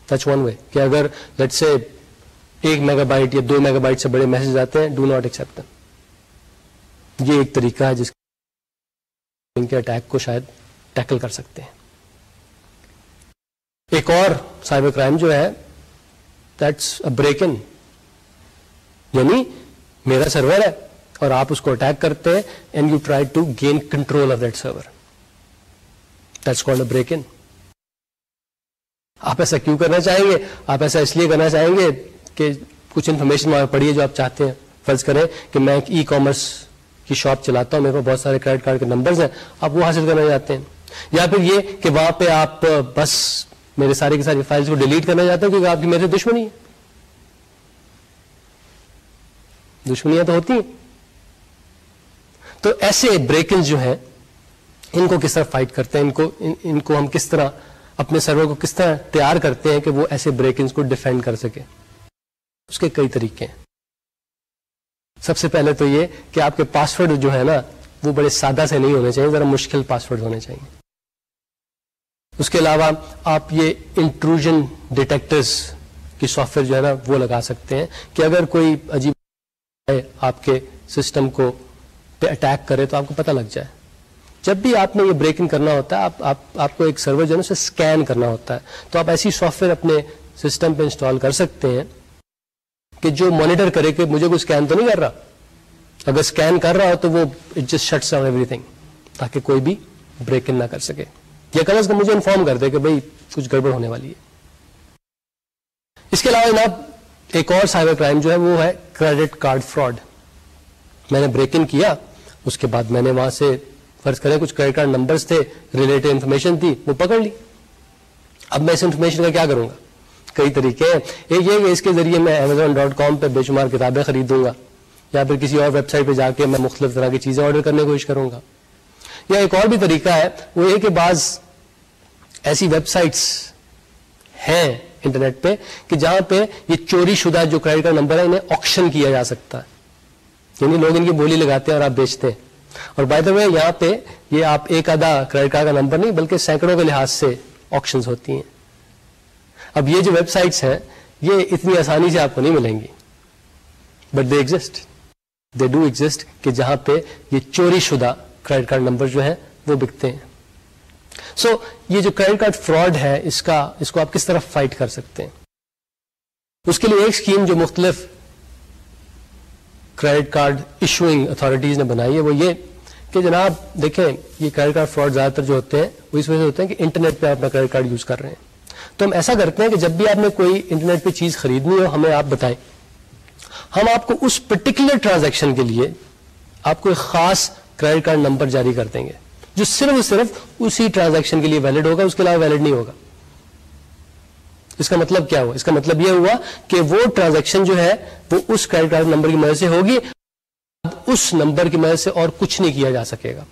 ٹچ ون وے کہ اگر لیٹ سے ایک میگا بائٹ یا دو میگا بائٹ سے بڑے میسج آتے ہیں ڈو ناٹ ایکسپٹ یہ ایک طریقہ ہے جس ان کے اٹیک کو شاید ٹیکل کر سکتے ہیں۔ ایک اور سائبر کرائم جو ہے دیٹس بریک ان یعنی میرا سرور ہے اور آپ اس کو اٹیک کرتے ہیں and you try to gain control of that server that's called break in آپ ایسا کیوں کرنا چاہیں گے؟ آپ ایسا اس لیے کرنا چاہیں گے کہ کچھ انفارمیشن وہاں پڑی ہے جو آپ چاہتے ہیں۔ فرض کریں کہ میں ایک ای کامرس کی شاپ چلاتا ہوں، میرے پاس بہت سارے کریڈٹ کارڈ کے نمبرز ہیں، آپ وہ حاصل کرنا چاہتے ہیں۔ یا پھر یہ کہ وہاں پہ آپ بس میرے ساری کی ساری فائلز کو ڈیلیٹ کرنا چاہتے ہیں کیونکہ آپ کی میرے دشمنی ہے۔ دشمنیاں تو ہوتی ہیں۔ تو ایسے بریکنز جو ہیں، ان کو کس طرح فائٹ کرتے ہیں؟ ان کو ان کو ہم کس طرح اپنے سرور کو کس طرح تیار کرتے ہیں کہ وہ ایسے بریکنز کو ڈیفینڈ کر سکے اس کے کئی طریقے ہیں۔ سب سے پہلے تو یہ کہ آپ کے پاسورڈ جو ہے نا، وہ بڑے سادہ سے نہیں ہونے چاہیے، ذرا مشکل پاسورڈ ہونے چاہیے۔ اس کے علاوہ آپ یہ انٹروژن ڈیٹیکٹرز کی سافٹ ویئر جو ہے نا وہ لگا سکتے ہیں کہ اگر کوئی عجیب آپ کے سسٹم کو پہ اٹیک کرے تو آپ کو پتہ لگ جائے۔ جب بھی آپ نے یہ بریکنگ کرنا ہوتا ہے آپ آپ, آپ کو ایک سرور جو ہے اسے اسکین کرنا ہوتا ہے۔ تو آپ ایسی سافٹ ویئر اپنے سسٹم پہ انسٹال کر سکتے ہیں کہ جو مانیٹر کرے کہ مجھے کوئی اسکین تو نہیں کر رہا۔ اگر اسکین کر رہا ہو تو وہ it just shuts on everything تاکہ کوئی بھی بریک ان نہ کر سکے۔ یا کم از کم مجھے انفارم کر دے کہ بھائی کچھ گڑبڑ ہونے والی ہے۔ اس کے علاوہ جناب، ایک اور سائبر کرائم جو ہے وہ ہے کریڈٹ کارڈ فراڈ میں نے بریک ان کیا، اس کے بعد میں نے وہاں سے فرض کریں کچھ کریڈٹ کارڈ نمبرز تھے ریلیٹڈ انفارمیشن تھی، وہ پکڑ لی۔ اب میں اس انفارمیشن کا کیا کروں گا؟ کئی طریقے ہیں۔ ایک یہ کہ اس کے ذریعے میں امیزون ڈاٹ کام پہ بے شمار کتابیں خریدوں گا، یا پھر کسی اور ویب سائٹ پہ جا کے میں مختلف طرح کی چیزیں آرڈر کرنے کی کوشش کروں گا۔ یا ایک اور بھی طریقہ ہے، وہ یہ کہ بعض ایسی ویب سائٹس ہیں انٹرنیٹ پہ کہ جہاں پہ یہ چوری شدہ جو کریڈٹ کارڈ نمبر ہے، انہیں آپشن کیا جا سکتا ہے۔ یعنی لوگ ان کی بولی لگاتے ہیں اور آپ بیچتے ہیں۔ اور بائی دا وے یہاں پہ یہ آپ ایک آدھا کریڈٹ کارڈ کا نمبر نہیں، بلکہ سینکڑوں کے لحاظ سے آپشن ہوتی ہیں۔ اب یہ جو ویب سائٹس ہیں، یہ اتنی آسانی سے آپ کو نہیں ملیں گی۔ But they exist they do exist کہ جہاں پہ یہ چوری شدہ کریڈٹ کارڈ نمبر جو ہیں وہ بکتے ہیں. سو so, یہ جو کریڈٹ کارڈ فراڈ ہے اس کا اس کو آپ کس طرح فائٹ کر سکتے ہیں؟ اس کے لیے ایک اسکیم جو مختلف کریڈٹ کارڈ ایشوئنگ اتارٹیز نے بنائی ہے وہ یہ کہ جناب دیکھیں یہ کریڈٹ کارڈ فراڈ زیادہ تر جو ہوتے ہیں وہ اس وجہ سے ہوتے ہیں کہ انٹرنیٹ پہ آپ اپنا کریڈٹ کارڈ یوز کر رہے ہیں. تو ہم ایسا کرتے ہیں کہ جب بھی آپ نے کوئی انٹرنیٹ پہ چیز خریدنی ہو ہمیں آپ بتائیں. ہم آپ کو اس پرٹیکولر ٹرانزیکشن کے لیے آپ کو ایک خاص کریڈٹ کارڈ نمبر جاری کر دیں گے، جو صرف صرف اسی ٹرانزیکشن کے لیے ویلڈ ہوگا، اس کے علاوہ ویلڈ نہیں ہوگا۔ اس کا مطلب کیا ہوا؟ اس کا مطلب یہ ہوا کہ وہ ٹرانزیکشن جو ہے، وہ اس کریڈٹ کارڈ نمبر کی مدد سے ہوگی، اس نمبر کی مدد سے اور کچھ نہیں کیا جا سکے گا۔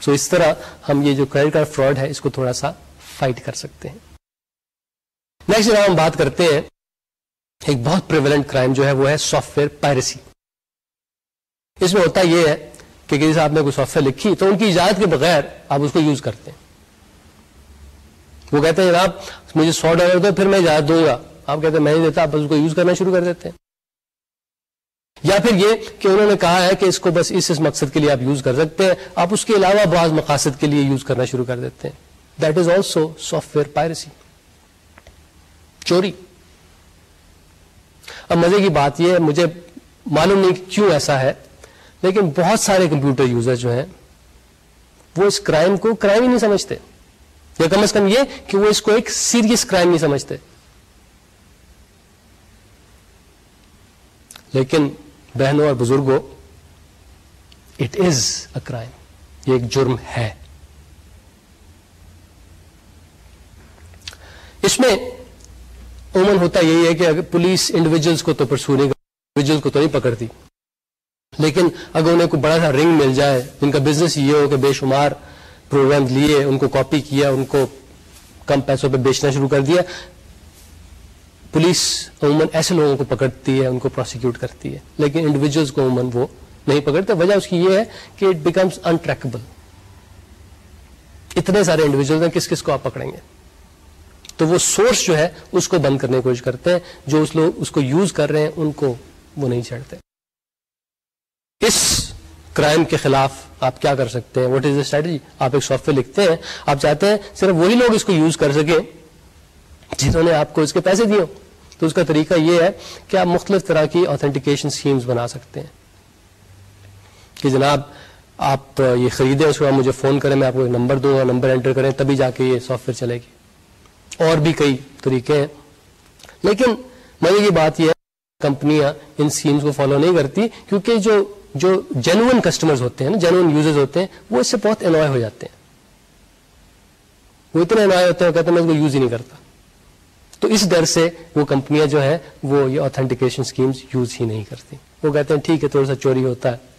سو so اس طرح ہم یہ جو کریڈٹ کارڈ فراڈ ہے، اس کو تھوڑا سا فائٹ کر سکتے ہیں۔ نیکسٹ ہم بات کرتے ہیں، ایک بہت پریولنٹ کرائم جو ہے، وہ ہے سافٹ ویئر پائرسی اس میں ہوتا یہ ہے کہ کسی صاحب نے کوئی سافٹ ویئر لکھی تو ان کی اجازت کے بغیر آپ اس کو یوز کرتے ہیں۔ وہ کہتے ہیں جناب، مجھے سو ڈالر دو، پھر میں اجازت دوں گا۔ آپ کہتے ہیں، میں نہیں دیتا، آپ اس کو یوز کرنا شروع کر دیتے ہیں۔ یا پھر یہ کہ انہوں نے کہا ہے کہ اس کو بس اس اس مقصد کے لیے آپ یوز کر سکتے ہیں۔ آپ اس کے علاوہ بعض مقاصد کے لیے یوز کرنا شروع کر دیتے ہیں۔ That is also software piracy چوری۔ اب مزے کی بات یہ ہے، مجھے معلوم نہیں کیوں ایسا ہے۔ لیکن بہت سارے کمپیوٹر یوزر جو ہیں، وہ اس کرائم کو کرائم ہی نہیں سمجھتے۔ یا کم از کم یہ کہ وہ اس کو ایک سیریس کرائم نہیں سمجھتے۔ لیکن بہنوں اور بزرگوں اٹ از اے کرائم یہ ایک جرم ہے۔ اس میں عموماً ہوتا یہی ہے کہ اگر پولیس انڈیویجلس کو تو پرسو نہیں انڈیویجل کو تو نہیں پکڑتی۔ لیکن اگر انہیں کوئی بڑا سا رنگ مل جائے، جن کا بزنس یہ ہو کہ بے شمار پروگرام لیے، ان کو کاپی کیا، ان کو کم پیسوں پہ بیچنا شروع کر دیا، پولیس عموماً ایسے لوگوں کو پکڑتی ہے، ان کو پروسیکیوٹ کرتی ہے۔ لیکن انڈیویجلس کو عموماً وہ نہیں پکڑتے وجہ اس کی یہ ہے کہ اٹ بیکمس انٹریکبل اتنے سارے انڈیویجل ہیں، کس کس کو آپ پکڑیں گے؟ تو وہ سورس جو ہے، اس کو بند کرنے کی کوشش کرتے ہیں۔ جو اس لوگ، اس کو یوز کر رہے ہیں، ان کو وہ نہیں چھڑتے اس کرائم کے خلاف آپ کیا کر سکتے ہیں؟ واٹ از دا اسٹریٹجی آپ ایک سافٹ ویئر لکھتے ہیں، آپ چاہتے ہیں صرف وہی لوگ اس کو یوز کر سکیں جنہوں نے آپ کو اس کے پیسے دیے تو اس کا طریقہ یہ ہے کہ آپ مختلف طرح کی آتھینٹیکیشن اسکیمز بنا سکتے ہیں۔ کہ جناب، آپ یہ خریدیں، اس کے بعد مجھے فون کریں، میں آپ کو ایک نمبر دوں گا نمبر انٹر کریں، تبھی جا کے یہ سافٹ ویئر چلے گی۔ اور بھی کئی طریقے ہیں۔ لیکن مزے کی بات یہ ہے کمپنیاں ان اسکیمس کو فالو نہیں کرتی، کیونکہ جو جو جینوئن کسٹمر ہوتے ہیں نا جینوئن یوزرز ہوتے ہیں، وہ اس سے بہت انوائے ہو جاتے ہیں۔ وہ اتنے انوائے ہوتے ہیں کہتے ہیں میں اس کو یوز ہی نہیں کرتا۔ تو اس ڈر سے وہ کمپنیاں جو ہے وہ یہ آتھینٹیکیشن اسکیمس یوز ہی نہیں کرتی۔ وہ کہتے ہیں ٹھیک ہے، تھوڑا سا چوری ہوتا ہے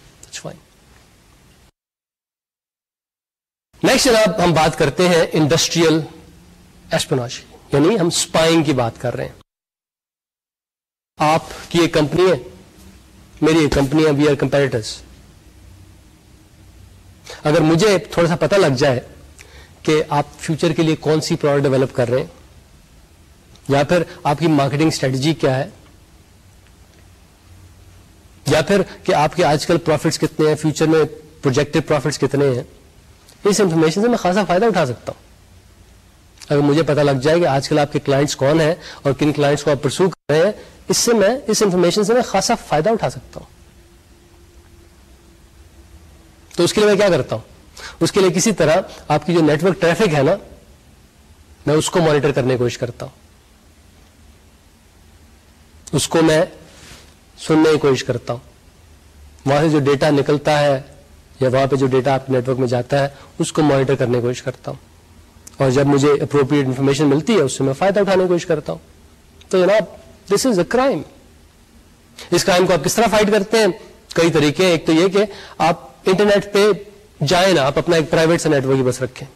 نیکسٹ جناب ہم بات کرتے ہیں انڈسٹریل ایسپناشی یعنی ہم اسپائنگ کی بات کر رہے ہیں۔ آپ کی ایک کمپنی ہے میری ایک کمپنی وی آر کمپیریٹرس اگر مجھے تھوڑا سا پتہ لگ جائے کہ آپ فیوچر کے لیے کون سی پروڈکٹ ڈیولپ کر رہے ہیں، یا پھر آپ کی مارکیٹنگ اسٹریٹجی کیا ہے، یا پھر کہ آپ کے آج کل پروفٹس کتنے ہیں فیوچر میں پروجیکٹڈ پروفٹس کتنے ہیں، اس انفارمیشن سے میں خاصا فائدہ اٹھا سکتا ہوں۔ اگر مجھے پتا لگ جائے کہ آج کل آپ کے کلائنٹس کون ہیں اور کن کلائنٹس کو آپ پرسو کر رہے ہیں اس سے میں اس انفارمیشن سے میں خاصا فائدہ اٹھا سکتا ہوں۔ تو اس کے لیے میں کیا کرتا ہوں؟ اس کے لیے کسی طرح آپ کی جو نیٹورک ٹریفک ہے نا، میں اس کو مانیٹر کرنے کی کوشش کرتا ہوں۔ اس کو میں سننے کی کوشش کرتا ہوں۔ وہاں سے جو ڈیٹا نکلتا ہے، یا وہاں پہ جو ڈیٹا آپ نیٹ ورک میں جاتا ہے، اس کو مانیٹر کرنے کی کوشش کرتا ہوں۔ اور جب مجھے اپروپریٹ انفارمیشن ملتی ہے، اس سے میں فائدہ اٹھانے کی کوشش کرتا ہوں۔ تو جناب دس is a crime us crime کو آپ کس طرح فائٹ کرتے ہیں؟ کئی طریقے ایک تو یہ کہ آپ انٹرنیٹ پہ جائیں نا، آپ اپنا ایک پرائیویٹ سا نیٹ ورک ہی بس رکھیں.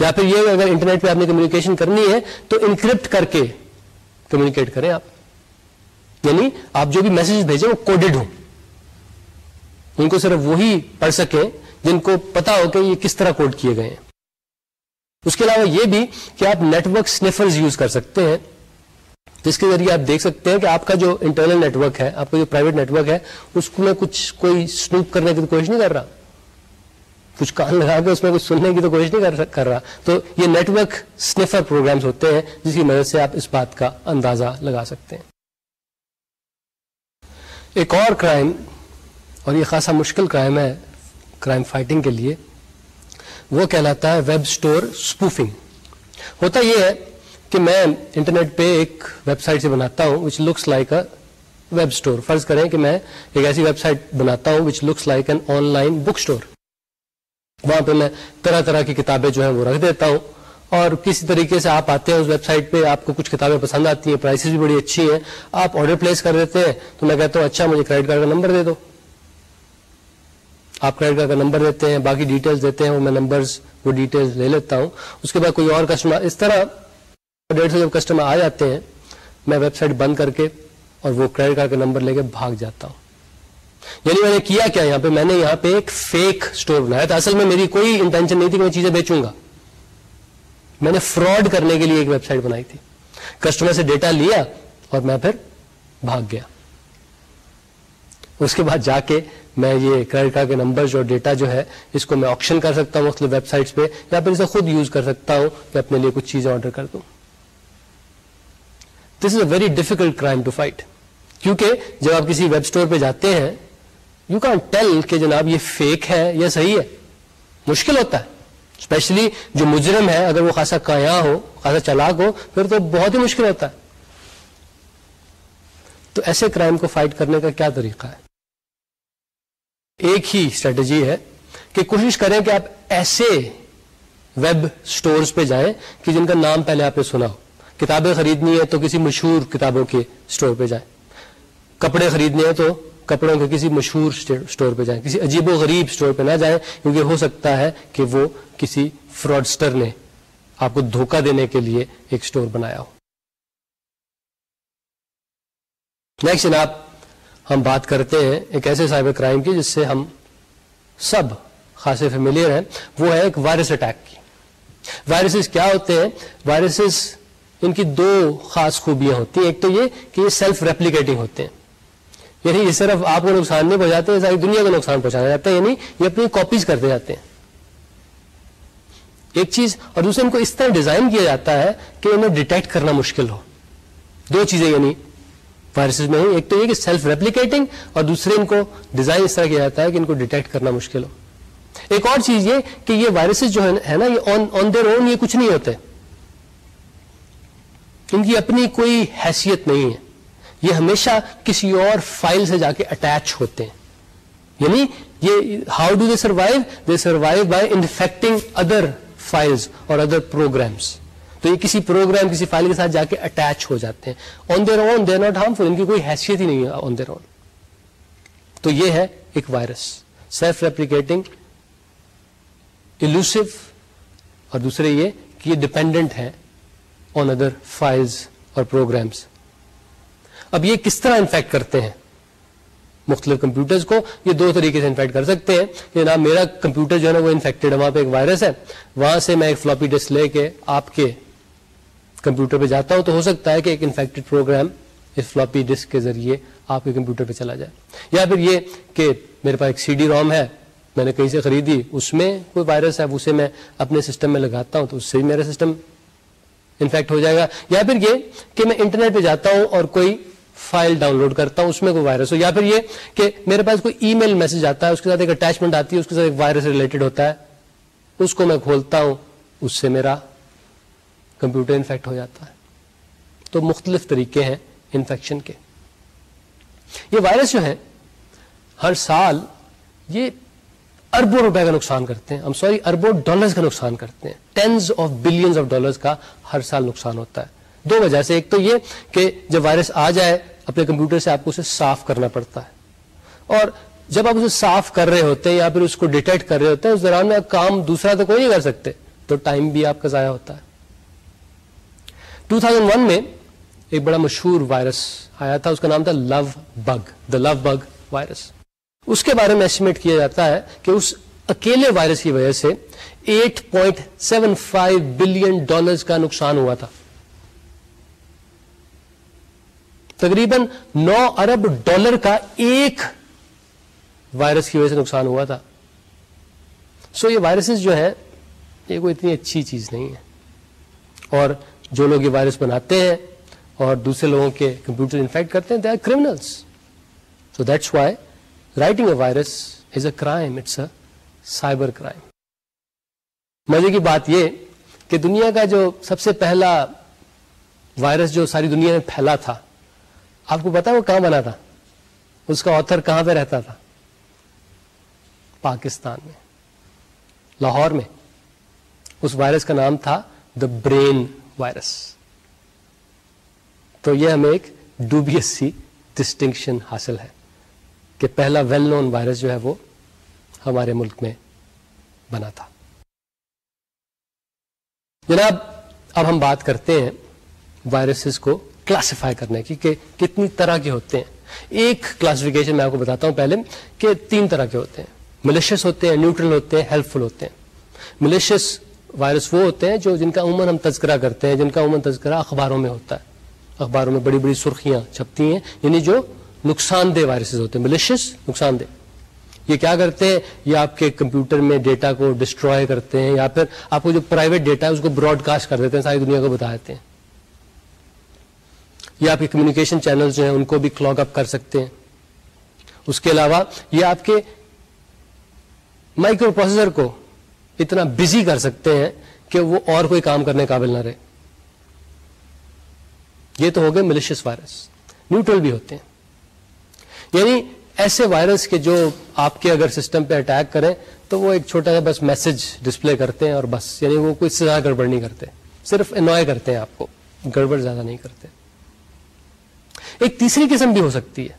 یا پھر یہ اگر انٹرنیٹ پہ آپ نے کمیونیکیشن کرنی ہے، تو انکرپٹ کر کے کمیونیکیٹ کریں آپ. یعنی آپ جو بھی میسج بھیجیں، وہ کوڈڈ ہوں. ان کو صرف وہی پڑھ سکیں جن کو پتا ہو کہ یہ کس طرح کوڈ کیے گئے ہیں. اس کے علاوہ یہ بھی کہ آپ نیٹورک سنیفرز یوز کر سکتے ہیں. جس کے ذریعے آپ دیکھ سکتے ہیں کہ آپ کا جو انٹرنل نیٹورک ہے، آپ کا جو پرائیویٹ نیٹورک ہے، اس میں کچھ کوئی سنوپ کرنے کی تو کوشش نہیں کر رہا۔ کچھ کان لگا کے اس میں کچھ سننے کی تو کوشش نہیں کر رہا۔ تو یہ نیٹورک سنیفر پروگرامز ہوتے ہیں، جس کی مدد سے آپ اس بات کا اندازہ لگا سکتے ہیں۔ ایک اور کرائم اور یہ خاصا مشکل کرائم ہے کرائم فائٹنگ کے لیے، وہ کہلاتا ہے ویب اسٹور اسپوفنگ ہوتا یہ ہے کہ میں انٹرنیٹ پہ ایک ویب سائٹ سے بناتا ہوں which looks like a web store فرض کریں کہ میں ایک ایسی ویب سائٹ بناتا ہوں which looks like an online book store وہاں پہ میں طرح طرح کی کتابیں جو ہیں وہ رکھ دیتا ہوں اور کسی طریقے سے آپ آتے ہیں اس ویب سائٹ پہ، آپ کو کچھ کتابیں پسند آتی ہیں پرائسز بھی بڑی اچھی ہیں، آپ آرڈر پلیس کر دیتے ہیں تو میں کہتا ہوں اچھا مجھے کریڈٹ کارڈ کا نمبر دے دو۔ آپ کریڈٹ کارڈ کا نمبر دیتے ہیں، باقی ڈیٹیلز دیتے ہیں، وہ میں نمبرز وہ ڈیٹیلز لے لیتا ہوں۔ اس کے بعد کوئی اور کسٹمر اس طرح ڈیڑھ سو جب کسٹمر آ جاتے ہیں، میں ویب سائٹ بند کر کے اور وہ کریڈٹ کارڈ کا نمبر لے کے بھاگ جاتا ہوں۔ یعنی میں نے کیا کیا یہاں پہ؟ میں نے یہاں پہ ایک فیک اسٹور بنایا تھا۔ اصل میں میری کوئی انٹینشن نہیں تھی کہ میں چیزیں بیچوں گا۔ میں نے فراڈ کرنے کے لیے ایک ویب سائٹ بنائی تھی۔ کسٹمر سے ڈیٹا لیا اور میں پھر بھاگ گیا۔ اس کے بعد جا کے میں یہ کریڈٹ کارڈ کے نمبر جو ڈیٹا جو ہے، اس کو میں آپشن کر سکتا ہوں مختلف ویب سائٹس پہ یا پھر اسے خود یوز کر سکتا ہوں کہ اپنے لیے کچھ چیزیں آرڈر کر دوں۔ This is a very difficult crime to fight کیونکہ جب آپ کسی ویب اسٹور پہ جاتے ہیں یو کین ٹیل کہ جناب یہ فیک ہے یا صحیح ہے. مشکل ہوتا ہے. اسپیشلی جو مجرم ہے، اگر وہ خاصا کایا ہو، خاصا چلاک ہو، پھر تو بہت ہی مشکل ہوتا ہے. تو ایسے کرائم کو فائٹ کرنے کا کیا طریقہ ہے؟ ایک ہی اسٹریٹجی ہے کہ کوشش کریں کہ آپ ایسے ویب سٹورز پہ جائیں کہ جن کا نام پہلے آپ نے سنا ہو. کتابیں خریدنی ہے تو کسی مشہور کتابوں کے اسٹور پہ جائیں۔ کپڑے خریدنے ہیں تو کپڑوں کے کسی مشہور اسٹور پہ جائیں۔ کسی عجیب و غریب اسٹور پہ نہ جائیں، کیونکہ ہو سکتا ہے کہ وہ کسی فراڈسٹر نے آپ کو دھوکہ دینے کے لیے ایک اسٹور بنایا ہو۔ نیکسٹ جناب، ہم بات کرتے ہیں ایک ایسے سائبر کرائم کی، جس سے ہم سب خاصے فیملیئر ہیں۔ وہ ہے ایک وائرس اٹیک کی۔ وائرسز کیا ہوتے ہیں؟ وائرسز ان کی دو خاص خوبیاں ہوتی ہیں۔ ایک تو یہ کہ یہ سیلف ریپلیکیٹنگ ہوتے ہیں۔ یعنی یہ صرف آپ کو نقصان نہیں پہنچاتے ساری دنیا کو نقصان پہنچانا جاتا ہے یعنی یہ اپنی کاپیز کرتے جاتے ہیں۔ ایک چیز، اور دوسرے، ان کو اس طرح ڈیزائن کیا جاتا ہے کہ انہیں ڈیٹیکٹ کرنا مشکل ہو۔ دو چیزیں یعنی وائرسز میں ایک تو یہ کہ سیلف ریپلیکیٹنگ اور دوسرے، ان کو ڈیزائن اس طرح کیا جاتا ہے کہ ان کو ڈیٹیکٹ کرنا مشکل ہو۔ ایک اور چیز یہ کہ یہ وائرسز جو ہے نا، یہ آن دیر اون یہ کچھ نہیں ہوتے۔ ان کی اپنی کوئی حیثیت نہیں ہے۔ یہ ہمیشہ کسی اور فائل سے جا کے اٹیچ ہوتے ہیں۔ یعنی یہ how do they survive they survive by infecting other files or other programs تو یہ کسی پروگرام، کسی فائل کے ساتھ جا کے اٹیچ ہو جاتے ہیں۔ آن دیر اون دے ناٹ ہارمفل ان کی کوئی حیثیت ہی نہیں ہے آن دیر اون تو یہ ہے ایک وائرس۔ سیلف ریپلیکیٹنگ الوسو اور دوسرے یہ کہ یہ ڈپینڈنٹ ہے۔ On other files or programs اب یہ کس طرح انفیکٹ کرتے ہیں؟ مختلف کمپیوٹرز کو یہ دو طریقے سے انفیکٹ کر سکتے ہیں۔ جناب، میرا کمپیوٹر جو ہے نا وہ انفیکٹڈ ہے، وہاں پہ ایک وائرس ہے۔ وہاں سے میں ایک فلوپی ڈسک لے کے آپ کے کمپیوٹر پہ جاتا ہوں تو ہو سکتا ہے کہ ایک انفیکٹڈ پروگرام اس فلوپی ڈسک کے ذریعے آپ کے کمپیوٹر پہ چلا جائے۔ یا پھر یہ کہ میرے پاس ایک سی ڈی روم ہے، میں نے کہیں سے خریدی، اس میں کوئی وائرس ہے اسے میں اپنے سسٹم میں لگاتا ہوں تو اس سے ہی میرا سسٹم انفیکٹ ہو جائے گا، یا پھر یہ کہ میں انٹرنیٹ پہ جاتا ہوں اور کوئی فائل ڈاؤن لوڈ کرتا ہوں، اس میں کوئی وائرس ہو، یا پھر یہ کہ میرے پاس کوئی ای میل میسج آتا ہے، اس کے ساتھ ایک اٹیچمنٹ آتی ہے، اس کے ساتھ ایک وائرس ریلیٹڈ ہوتا ہے، اس کو میں کھولتا ہوں، اس سے میرا کمپیوٹر انفیکٹ ہو جاتا ہے۔ تو مختلف طریقے ہیں انفیکشن کے۔ یہ وائرس جو ہے، ہر سال یہ اربوں روپے کا نقصان کرتے ہیں۔ ہم سوری اربوں ڈالرز کا نقصان کرتے ہیں۔ Tens of billions of dollars کا ہر سال نقصان ہوتا ہے۔ دو وجہ سے، ایک تو یہ کہ جب وائرس آ جائے، اپنے کمپیوٹر سے آپ کو اسے صاف کرنا پڑتا ہے۔ اور جب آپ اسے صاف کر رہے ہوتے ہیں یا پھر اس کو ڈیٹیکٹ کر رہے ہوتے ہیں، اس دوران میں کام دوسرا تو کوئی نہیں کر سکتے۔ تو ٹائم بھی آپ کا ضائع ہوتا ہے۔ 2001 میں ایک بڑا مشہور وائرس آیا تھا، اس کا نام تھا love bug the love bug virus. اس کے بارے میں ایسٹیمیٹ کیا جاتا ہے کہ اس اکیلے وائرس کی وجہ سے 8.75 بلین ڈالرز کا نقصان ہوا تھا۔ تقریباً نو ارب ڈالر کا ایک وائرس کی وجہ سے نقصان ہوا تھا۔ سو یہ وائرسز جو ہیں، یہ کوئی اتنی اچھی چیز نہیں ہے۔ اور جو لوگ یہ وائرس بناتے ہیں اور دوسرے لوگوں کے کمپیوٹر انفیکٹ کرتے ہیں they are criminals so that's why writing a virus is a crime it's a cyber crime مزے کی بات یہ کہ دنیا کا جو سب سے پہلا وائرس جو ساری دنیا میں پھیلا تھا، آپ کو پتا وہ کہاں بنا تھا؟ اس کا آتھر کہاں پہ رہتا تھا؟ پاکستان میں، لاہور میں۔ اس وائرس کا نام تھا دا برین وائرس تو یہ ہمیں ایک ڈوبیس سی ڈسٹنکشن حاصل ہے۔ کہ پہلا ویل نون وائرس جو ہے وہ ہمارے ملک میں بنا تھا۔ جناب، اب ہم بات کرتے ہیں وائرسز کو کلاسیفائی کرنے کی کہ کتنی طرح کے ہوتے ہیں۔ ایک کلاسیفیکیشن میں آپ کو بتاتا ہوں پہلے کہ تین طرح کے ہوتے ہیں۔ ملیشس ہوتے ہیں نیوٹرل ہوتے ہیں ہیلپ فل ہوتے ہیں۔ ملیشس وائرس وہ ہوتے ہیں جو جن کا عموماً ہم تذکرہ کرتے ہیں، جن کا عموماً تذکرہ اخباروں میں ہوتا ہے۔ اخباروں میں بڑی بڑی سرخیاں چھپتی ہیں یعنی جو نقصان دہ وائرسز ہوتے ہیں ملیشس نقصان دہ۔ یہ کیا کرتے ہیں؟ یہ آپ کے کمپیوٹر میں ڈیٹا کو ڈسٹروائے کرتے ہیں، یا پھر آپ کو جو پرائیویٹ ڈیٹا ہے اس کو براڈ کاسٹ کر دیتے ہیں، ساری دنیا کو بتا دیتے ہیں۔ یہ آپ کے کمیونیکیشن چینل جو ہیں، ان کو بھی کلاگ اپ کر سکتے ہیں۔ اس کے علاوہ، یہ آپ کے مائکرو پروسیسر کو اتنا بزی کر سکتے ہیں کہ وہ اور کوئی کام کرنے قابل نہ رہے۔ یہ تو ہو گئے ملیشس وائرس نیوٹرل بھی ہوتے ہیں۔ یعنی ایسے وائرس کے جو آپ کے اگر سسٹم پہ اٹیک کریں تو وہ ایک چھوٹا سا بس میسج ڈسپلے کرتے ہیں اور بس یعنی وہ کوئی زیادہ گڑبڑ نہیں کرتے، صرف انوائے کرتے ہیں آپ کو، گڑبڑ زیادہ نہیں کرتے۔ ایک تیسری قسم بھی ہو سکتی ہے۔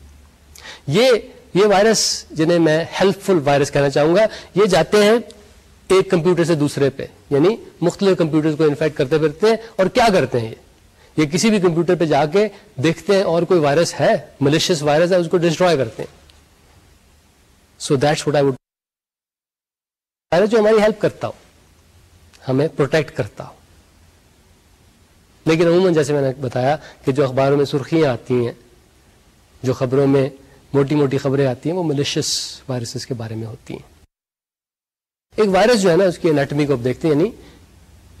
یہ یہ وائرس جنہیں میں ہیلپ فل وائرس کہنا چاہوں گا، یہ جاتے ہیں ایک کمپیوٹر سے دوسرے پہ یعنی مختلف کمپیوٹر کو انفیکٹ کرتے پھرتے ہیں اور کیا کرتے ہیں یہ؟ یہ کسی بھی کمپیوٹر پہ جا کے دیکھتے ہیں اور کوئی وائرس ہے ملیشیس وائرس ہے، اس کو ڈسٹروائے کرتے ہیں۔ So that's what I would virus جو ہماری ہیلپ کرتا ہو، ہمیں پروٹیکٹ کرتا ہو۔ لیکن عموماً جیسے میں نے بتایا کہ جو اخباروں میں سرخیاں آتی ہیں، جو خبروں میں موٹی موٹی خبریں آتی ہیں، وہ ملیشس وائرسز کے بارے میں ہوتی ہیں۔ ایک وائرس جو ہے نا، اس کی انیٹمی کو دیکھتے ہیں یعنی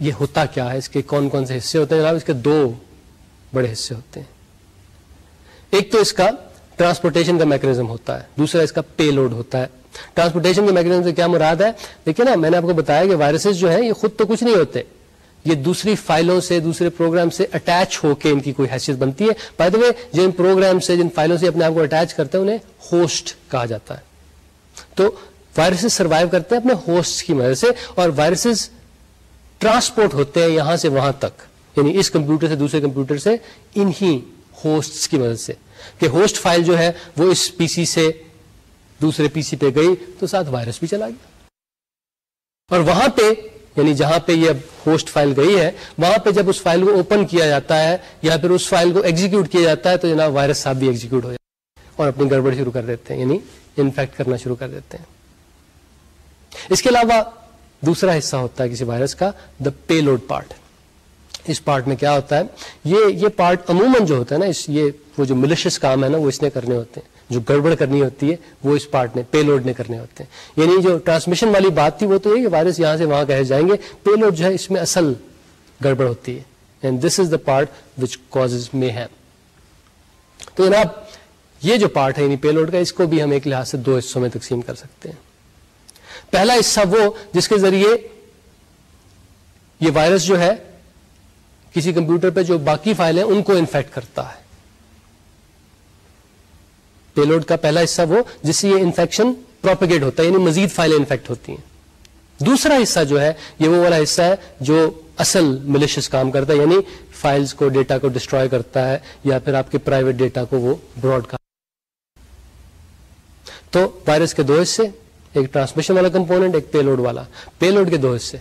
یہ ہوتا کیا ہے؟ اس کے کون کون سے حصے ہوتے ہیں؟ جناب، اس کے دو بڑے حصے ہوتے ہیں۔ ایک تو اس کا ٹرانسپورٹیشن کا میکنزم ہوتا ہے، دوسرا اس کا پے لوڈ ہوتا ہے۔ ٹرانسپورٹیشن کے میکنزم سے کیا مراد ہے؟ دیکھیے نا، میں نے آپ کو بتایا کہ وائرسز جو ہیں، یہ خود تو کچھ نہیں ہوتے، یہ دوسری فائلوں سے، دوسرے پروگرام سے اٹیچ ہو کے ان کی کوئی حیثیت بنتی ہے۔ بائی دا وے جن پروگرام سے، جن فائلوں سے اپنے آپ کو اٹیچ کرتے ہیں، انہیں ہوسٹ کہا جاتا ہے۔ تو وائرسز سروائو کرتے ہیں اپنے ہوسٹ کی مدد سے، اور وائرسز ٹرانسپورٹ ہوتے ہیں یہاں سے وہاں تک یعنی اس کمپیوٹر سے دوسرے کمپیوٹر سے، انہی ہوسٹ کی مدد سے۔ کہ ہوسٹ فائل جو ہے، وہ اس پی سی سے دوسرے پی سی پہ گئی تو ساتھ وائرس بھی چلا گیا۔ اور وہاں پہ یعنی جہاں پہ یہ ہوسٹ فائل گئی ہے، وہاں پہ جب اس فائل کو اوپن کیا جاتا ہے، یا پھر اس فائل کو ایگزیکیوٹ کیا جاتا ہے، تو جناب وائرس صاحب بھی ایگزیکیوٹ ہو جاتا ہے اور اپنی گڑبڑ شروع کر دیتے ہیں یعنی انفیکٹ کرنا شروع کر دیتے ہیں۔ اس کے علاوہ دوسرا حصہ ہوتا ہے کسی وائرس کا دا پے لوڈ پارٹ اس پارٹ میں کیا ہوتا ہے؟ یہ یہ پارٹ عموماً جو ہوتا ہے نا، اس، یہ وہ جو ملیشس کام ہے نا، وہ اس نے کرنے ہوتے ہیں۔ جو گڑبڑ کرنی ہوتی ہے، وہ اس پارٹ نے پے لوڈ نے کرنے ہوتے ہیں۔ یعنی جو ٹرانسمیشن والی بات تھی، وہ تو یہ کہ وائرس یہاں سے وہاں کہے جائیں گے پے لوڈ جو ہے، اس میں اصل گڑبڑ ہوتی ہے۔ And this is the part which cause may ہے تو جناب، یہ جو پارٹ ہے یعنی پے لوڈ کا، اس کو بھی ہم ایک لحاظ سے دو حصوں میں تقسیم کر سکتے ہیں۔ پہلا حصہ وہ جس کے ذریعے یہ وائرس جو ہے کسی کمپیوٹر پہ جو باقی فائل ہیں، ان کو انفیکٹ کرتا ہے۔ پے لوڈ کا پہلا حصہ وہ جس سے یہ انفیکشن پروپیگیٹ ہوتا ہے یعنی مزید فائلیں انفیکٹ ہوتی ہیں۔ دوسرا حصہ جو ہے، یہ وہ والا حصہ ہے جو اصل ملیشس کام کرتا ہے یعنی فائلز کو ڈیٹا کو ڈسٹروائے کرتا ہے یا پھر آپ کے پرائیویٹ ڈیٹا کو وہ براڈ کاسٹ تو وائرس کے دو حصے ایک ٹرانسمیشن والا کمپوننٹ ایک پے لوڈ والا۔ پے لوڈ کے دو حصے۔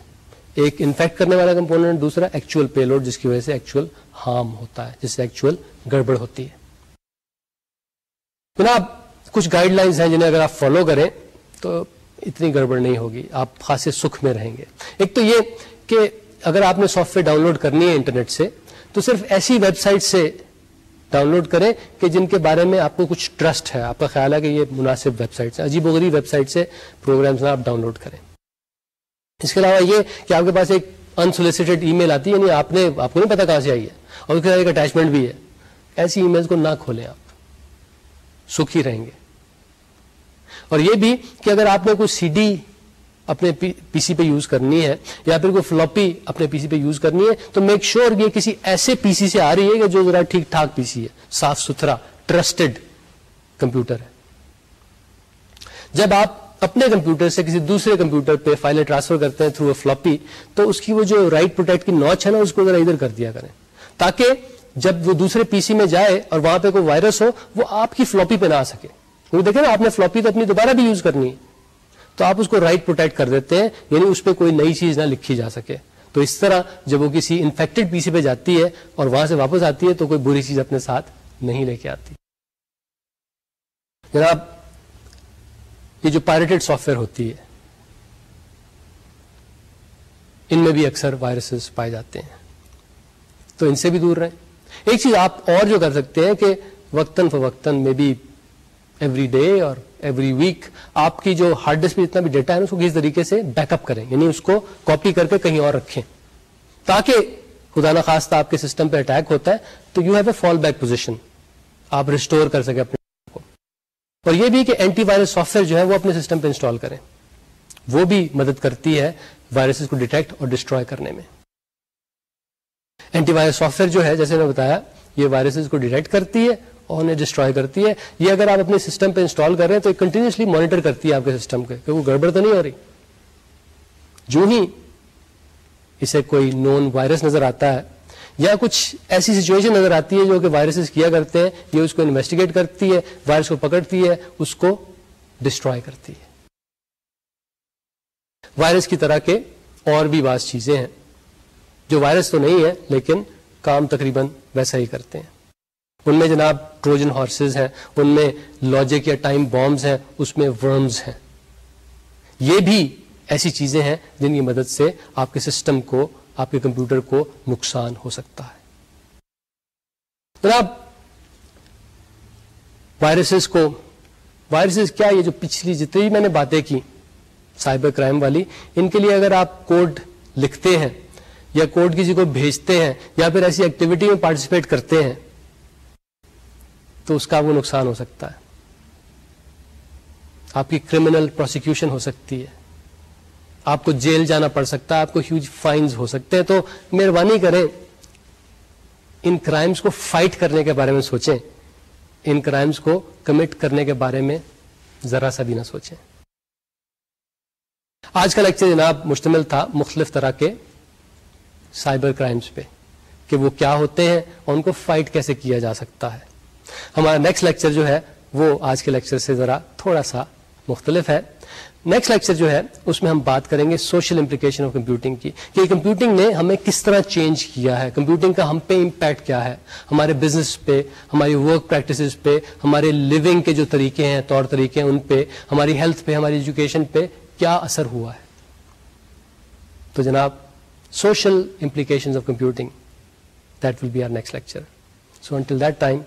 ایک انفیکٹ کرنے والا کمپوننٹ دوسرا ایکچوئل پے لوڈ جس کی وجہ سے ایکچوئل ہارم ہوتا ہے، جس سے ایکچوئل گڑبڑ ہوتی ہے۔ جناب، کچھ گائیڈ لائنز ہیں جنہیں اگر آپ فالو کریں تو اتنی گڑبڑ نہیں ہوگی۔ آپ خاصے سکھ میں رہیں گے۔ ایک تو یہ کہ اگر آپ نے سافٹ ویئر ڈاؤن لوڈ کرنی ہے انٹرنیٹ سے، تو صرف ایسی ویب سائٹ سے ڈاؤن لوڈ کریں کہ جن کے بارے میں آپ کو کچھ ٹرسٹ ہے۔ آپ کا خیال ہے کہ یہ مناسب ویب سائٹ سے، عجیب وغیرہ ویب سائٹ سے پروگرامس آپ ڈاؤن لوڈ کریں۔ اس کے علاوہ یہ کہ آپ کے پاس ایک انسولیسیٹڈ ای میل آتی ہے یعنی آپ نے، آپ کو نہیں پتا کہاں سے آئی ہے، اور اس کے ساتھ ایک اٹیچمنٹ بھی ہے۔ ایسی ای میل کو نہ کھولیں آپ۔ سکھی رہیں گے۔ اور یہ بھی کہ اگر آپ نے کوئی سی ڈی اپنے پی سی پہ یوز کرنی ہے یا پھر کوئی فلوپی اپنے پی سی پہ یوز کرنی ہے، تو میک شیور یہ کسی ایسے پی سی سے آ رہی ہے کہ جو ذرا ٹھیک ٹھاک پی سی ہے، صاف ستھرا ٹرسٹڈ کمپیوٹر ہے۔ جب آپ اپنے کمپیوٹر سے کسی دوسرے کمپیوٹر پہ فائلیں ٹرانسفر کرتے ہیں تھرو اے فلوپی تو اس کی وہ جو رائٹ پروٹیکٹ کی نوچ ہے نا، اس کو ذرا ادھر کر دیا کریں۔ تاکہ جب وہ دوسرے پی سی میں جائے اور وہاں پہ کوئی وائرس ہو، وہ آپ کی فلوپی پہ نہ آ سکے۔ کیونکہ دیکھیں نا، آپ نے فلوپی تو اپنی دوبارہ بھی یوز کرنی ہے۔ تو آپ اس کو رائٹ پروٹیکٹ کر دیتے ہیں یعنی اس پہ کوئی نئی چیز نہ لکھی جا سکے۔ تو اس طرح جب وہ کسی انفیکٹڈ پی سی پہ جاتی ہے اور وہاں سے واپس آتی ہے تو کوئی بری چیز اپنے ساتھ نہیں لے کے آتی۔ جناب، یہ جو پائریٹڈ سافٹ ویئر ہوتی ہے، ان میں بھی اکثر وائرسز پائے جاتے ہیں۔ تو ان سے بھی دور رہیں۔ ایک چیز آپ اور جو کر سکتے ہیں کہ وقتاً فوقتاً میں بھی every day or every week آپ کی جو ہارڈ ڈسک میں جتنا بھی ڈیٹا ہے اس کو کس طریقے سے بیک اپ کریں یعنی اس کو کاپی کر کے کہیں اور رکھیں۔ تاکہ خدا نخواستہ آپ کے سسٹم پہ اٹیک ہوتا ہے، تو you have a fall back position آپ ریسٹور کر سکیں اپنے کو۔ اور یہ بھی کہ اینٹی وائرس سافٹ ویئر جو ہے وہ اپنے سسٹم پہ انسٹال کریں۔ وہ بھی مدد کرتی ہے وائرسز کو ڈیٹیکٹ اور ڈسٹروائے کرنے میں۔ اینٹی وائرس سافٹ ویئر جو ہے، جیسے میں بتایا، یہ وائرسز کو ڈیٹیکٹ کرتی ہے انہیں ڈسٹروائے کرتی ہے۔ یہ اگر آپ اپنے سسٹم پہ انسٹال کر رہے ہیں تو کنٹینیوسلی مانیٹر کرتی ہے آپ کے سسٹم کے۔ کہ وہ گڑبڑ تو نہیں ہو رہی۔ جو ہی اسے کوئی نون وائرس نظر آتا ہے یا کچھ ایسی سچویشن نظر آتی ہے جو کہ وائرسز کیا کرتے ہیں، یہ اس کو انویسٹیگیٹ کرتی ہے وائرس کو پکڑتی ہے، اس کو ڈسٹروائے کرتی ہے۔ وائرس کی طرح کے اور بھی بعض چیزیں ہیں۔ جو وائرس تو نہیں ہے، لیکن کام تقریباً ویسا ہی کرتے ہیں۔ ان میں جناب ٹروجن ہارسز ہیں، ان میں لاجک یا ٹائم بامز ہیں، اس میں ورمز ہیں۔ یہ بھی ایسی چیزیں ہیں جن کی مدد سے آپ کے سسٹم کو، آپ کے کمپیوٹر کو نقصان ہو سکتا ہے۔ جناب، وائرسز کو، وائرسز کیا یہ جو پچھلی جتنی میں نے باتیں کی، سائبر کرائم والی، ان کے لیے اگر آپ کوڈ لکھتے ہیں یا کوڈ کسی کو بھیجتے ہیں یا پھر ایسی ایکٹیویٹی میں پارٹیسپیٹ کرتے ہیں تو اس کا وہ نقصان ہو سکتا ہے۔ آپ کی کرمنل پروسیکیوشن ہو سکتی ہے۔ آپ کو جیل جانا پڑ سکتا ہے۔ آپ کو ہیوج فائنز ہو سکتے ہیں۔ تو مہربانی کریں ان کرائمز کو فائٹ کرنے کے بارے میں سوچیں۔ ان کرائمز کو کمٹ کرنے کے بارے میں ذرا سا بھی نہ سوچیں۔ آج کا لیکچر جناب مشتمل تھا مختلف طرح کے سائبر کرائمز پہ کہ وہ کیا ہوتے ہیں اور ان کو فائٹ کیسے کیا جا سکتا ہے۔ ہمارا نیکسٹ لیکچر جو ہے وہ آج کے لیکچر سے ذرا تھوڑا سا مختلف ہے۔ نیکسٹ لیکچر جو ہے اس میں ہم بات کریں گے سوشل امپلیکیشن آف کمپیوٹنگ کی کہ کمپیوٹنگ نے ہمیں کس طرح چینج کیا ہے کمپیوٹنگ کا ہم پہ امپیکٹ کیا ہے۔ ہمارے بزنس پہ، ہماری ورک پریکٹسز پہ، ہمارے لیونگ کے جو طریقے ہیں، طور طریقے ہیں، ان پہ، ہماری ہیلتھ پہ، ہماری ایجوکیشن پہ کیا اثر ہوا ہے۔ تو جناب social implication of computing that will be our next lecture so until that time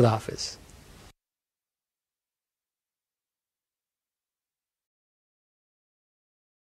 خدا حافظ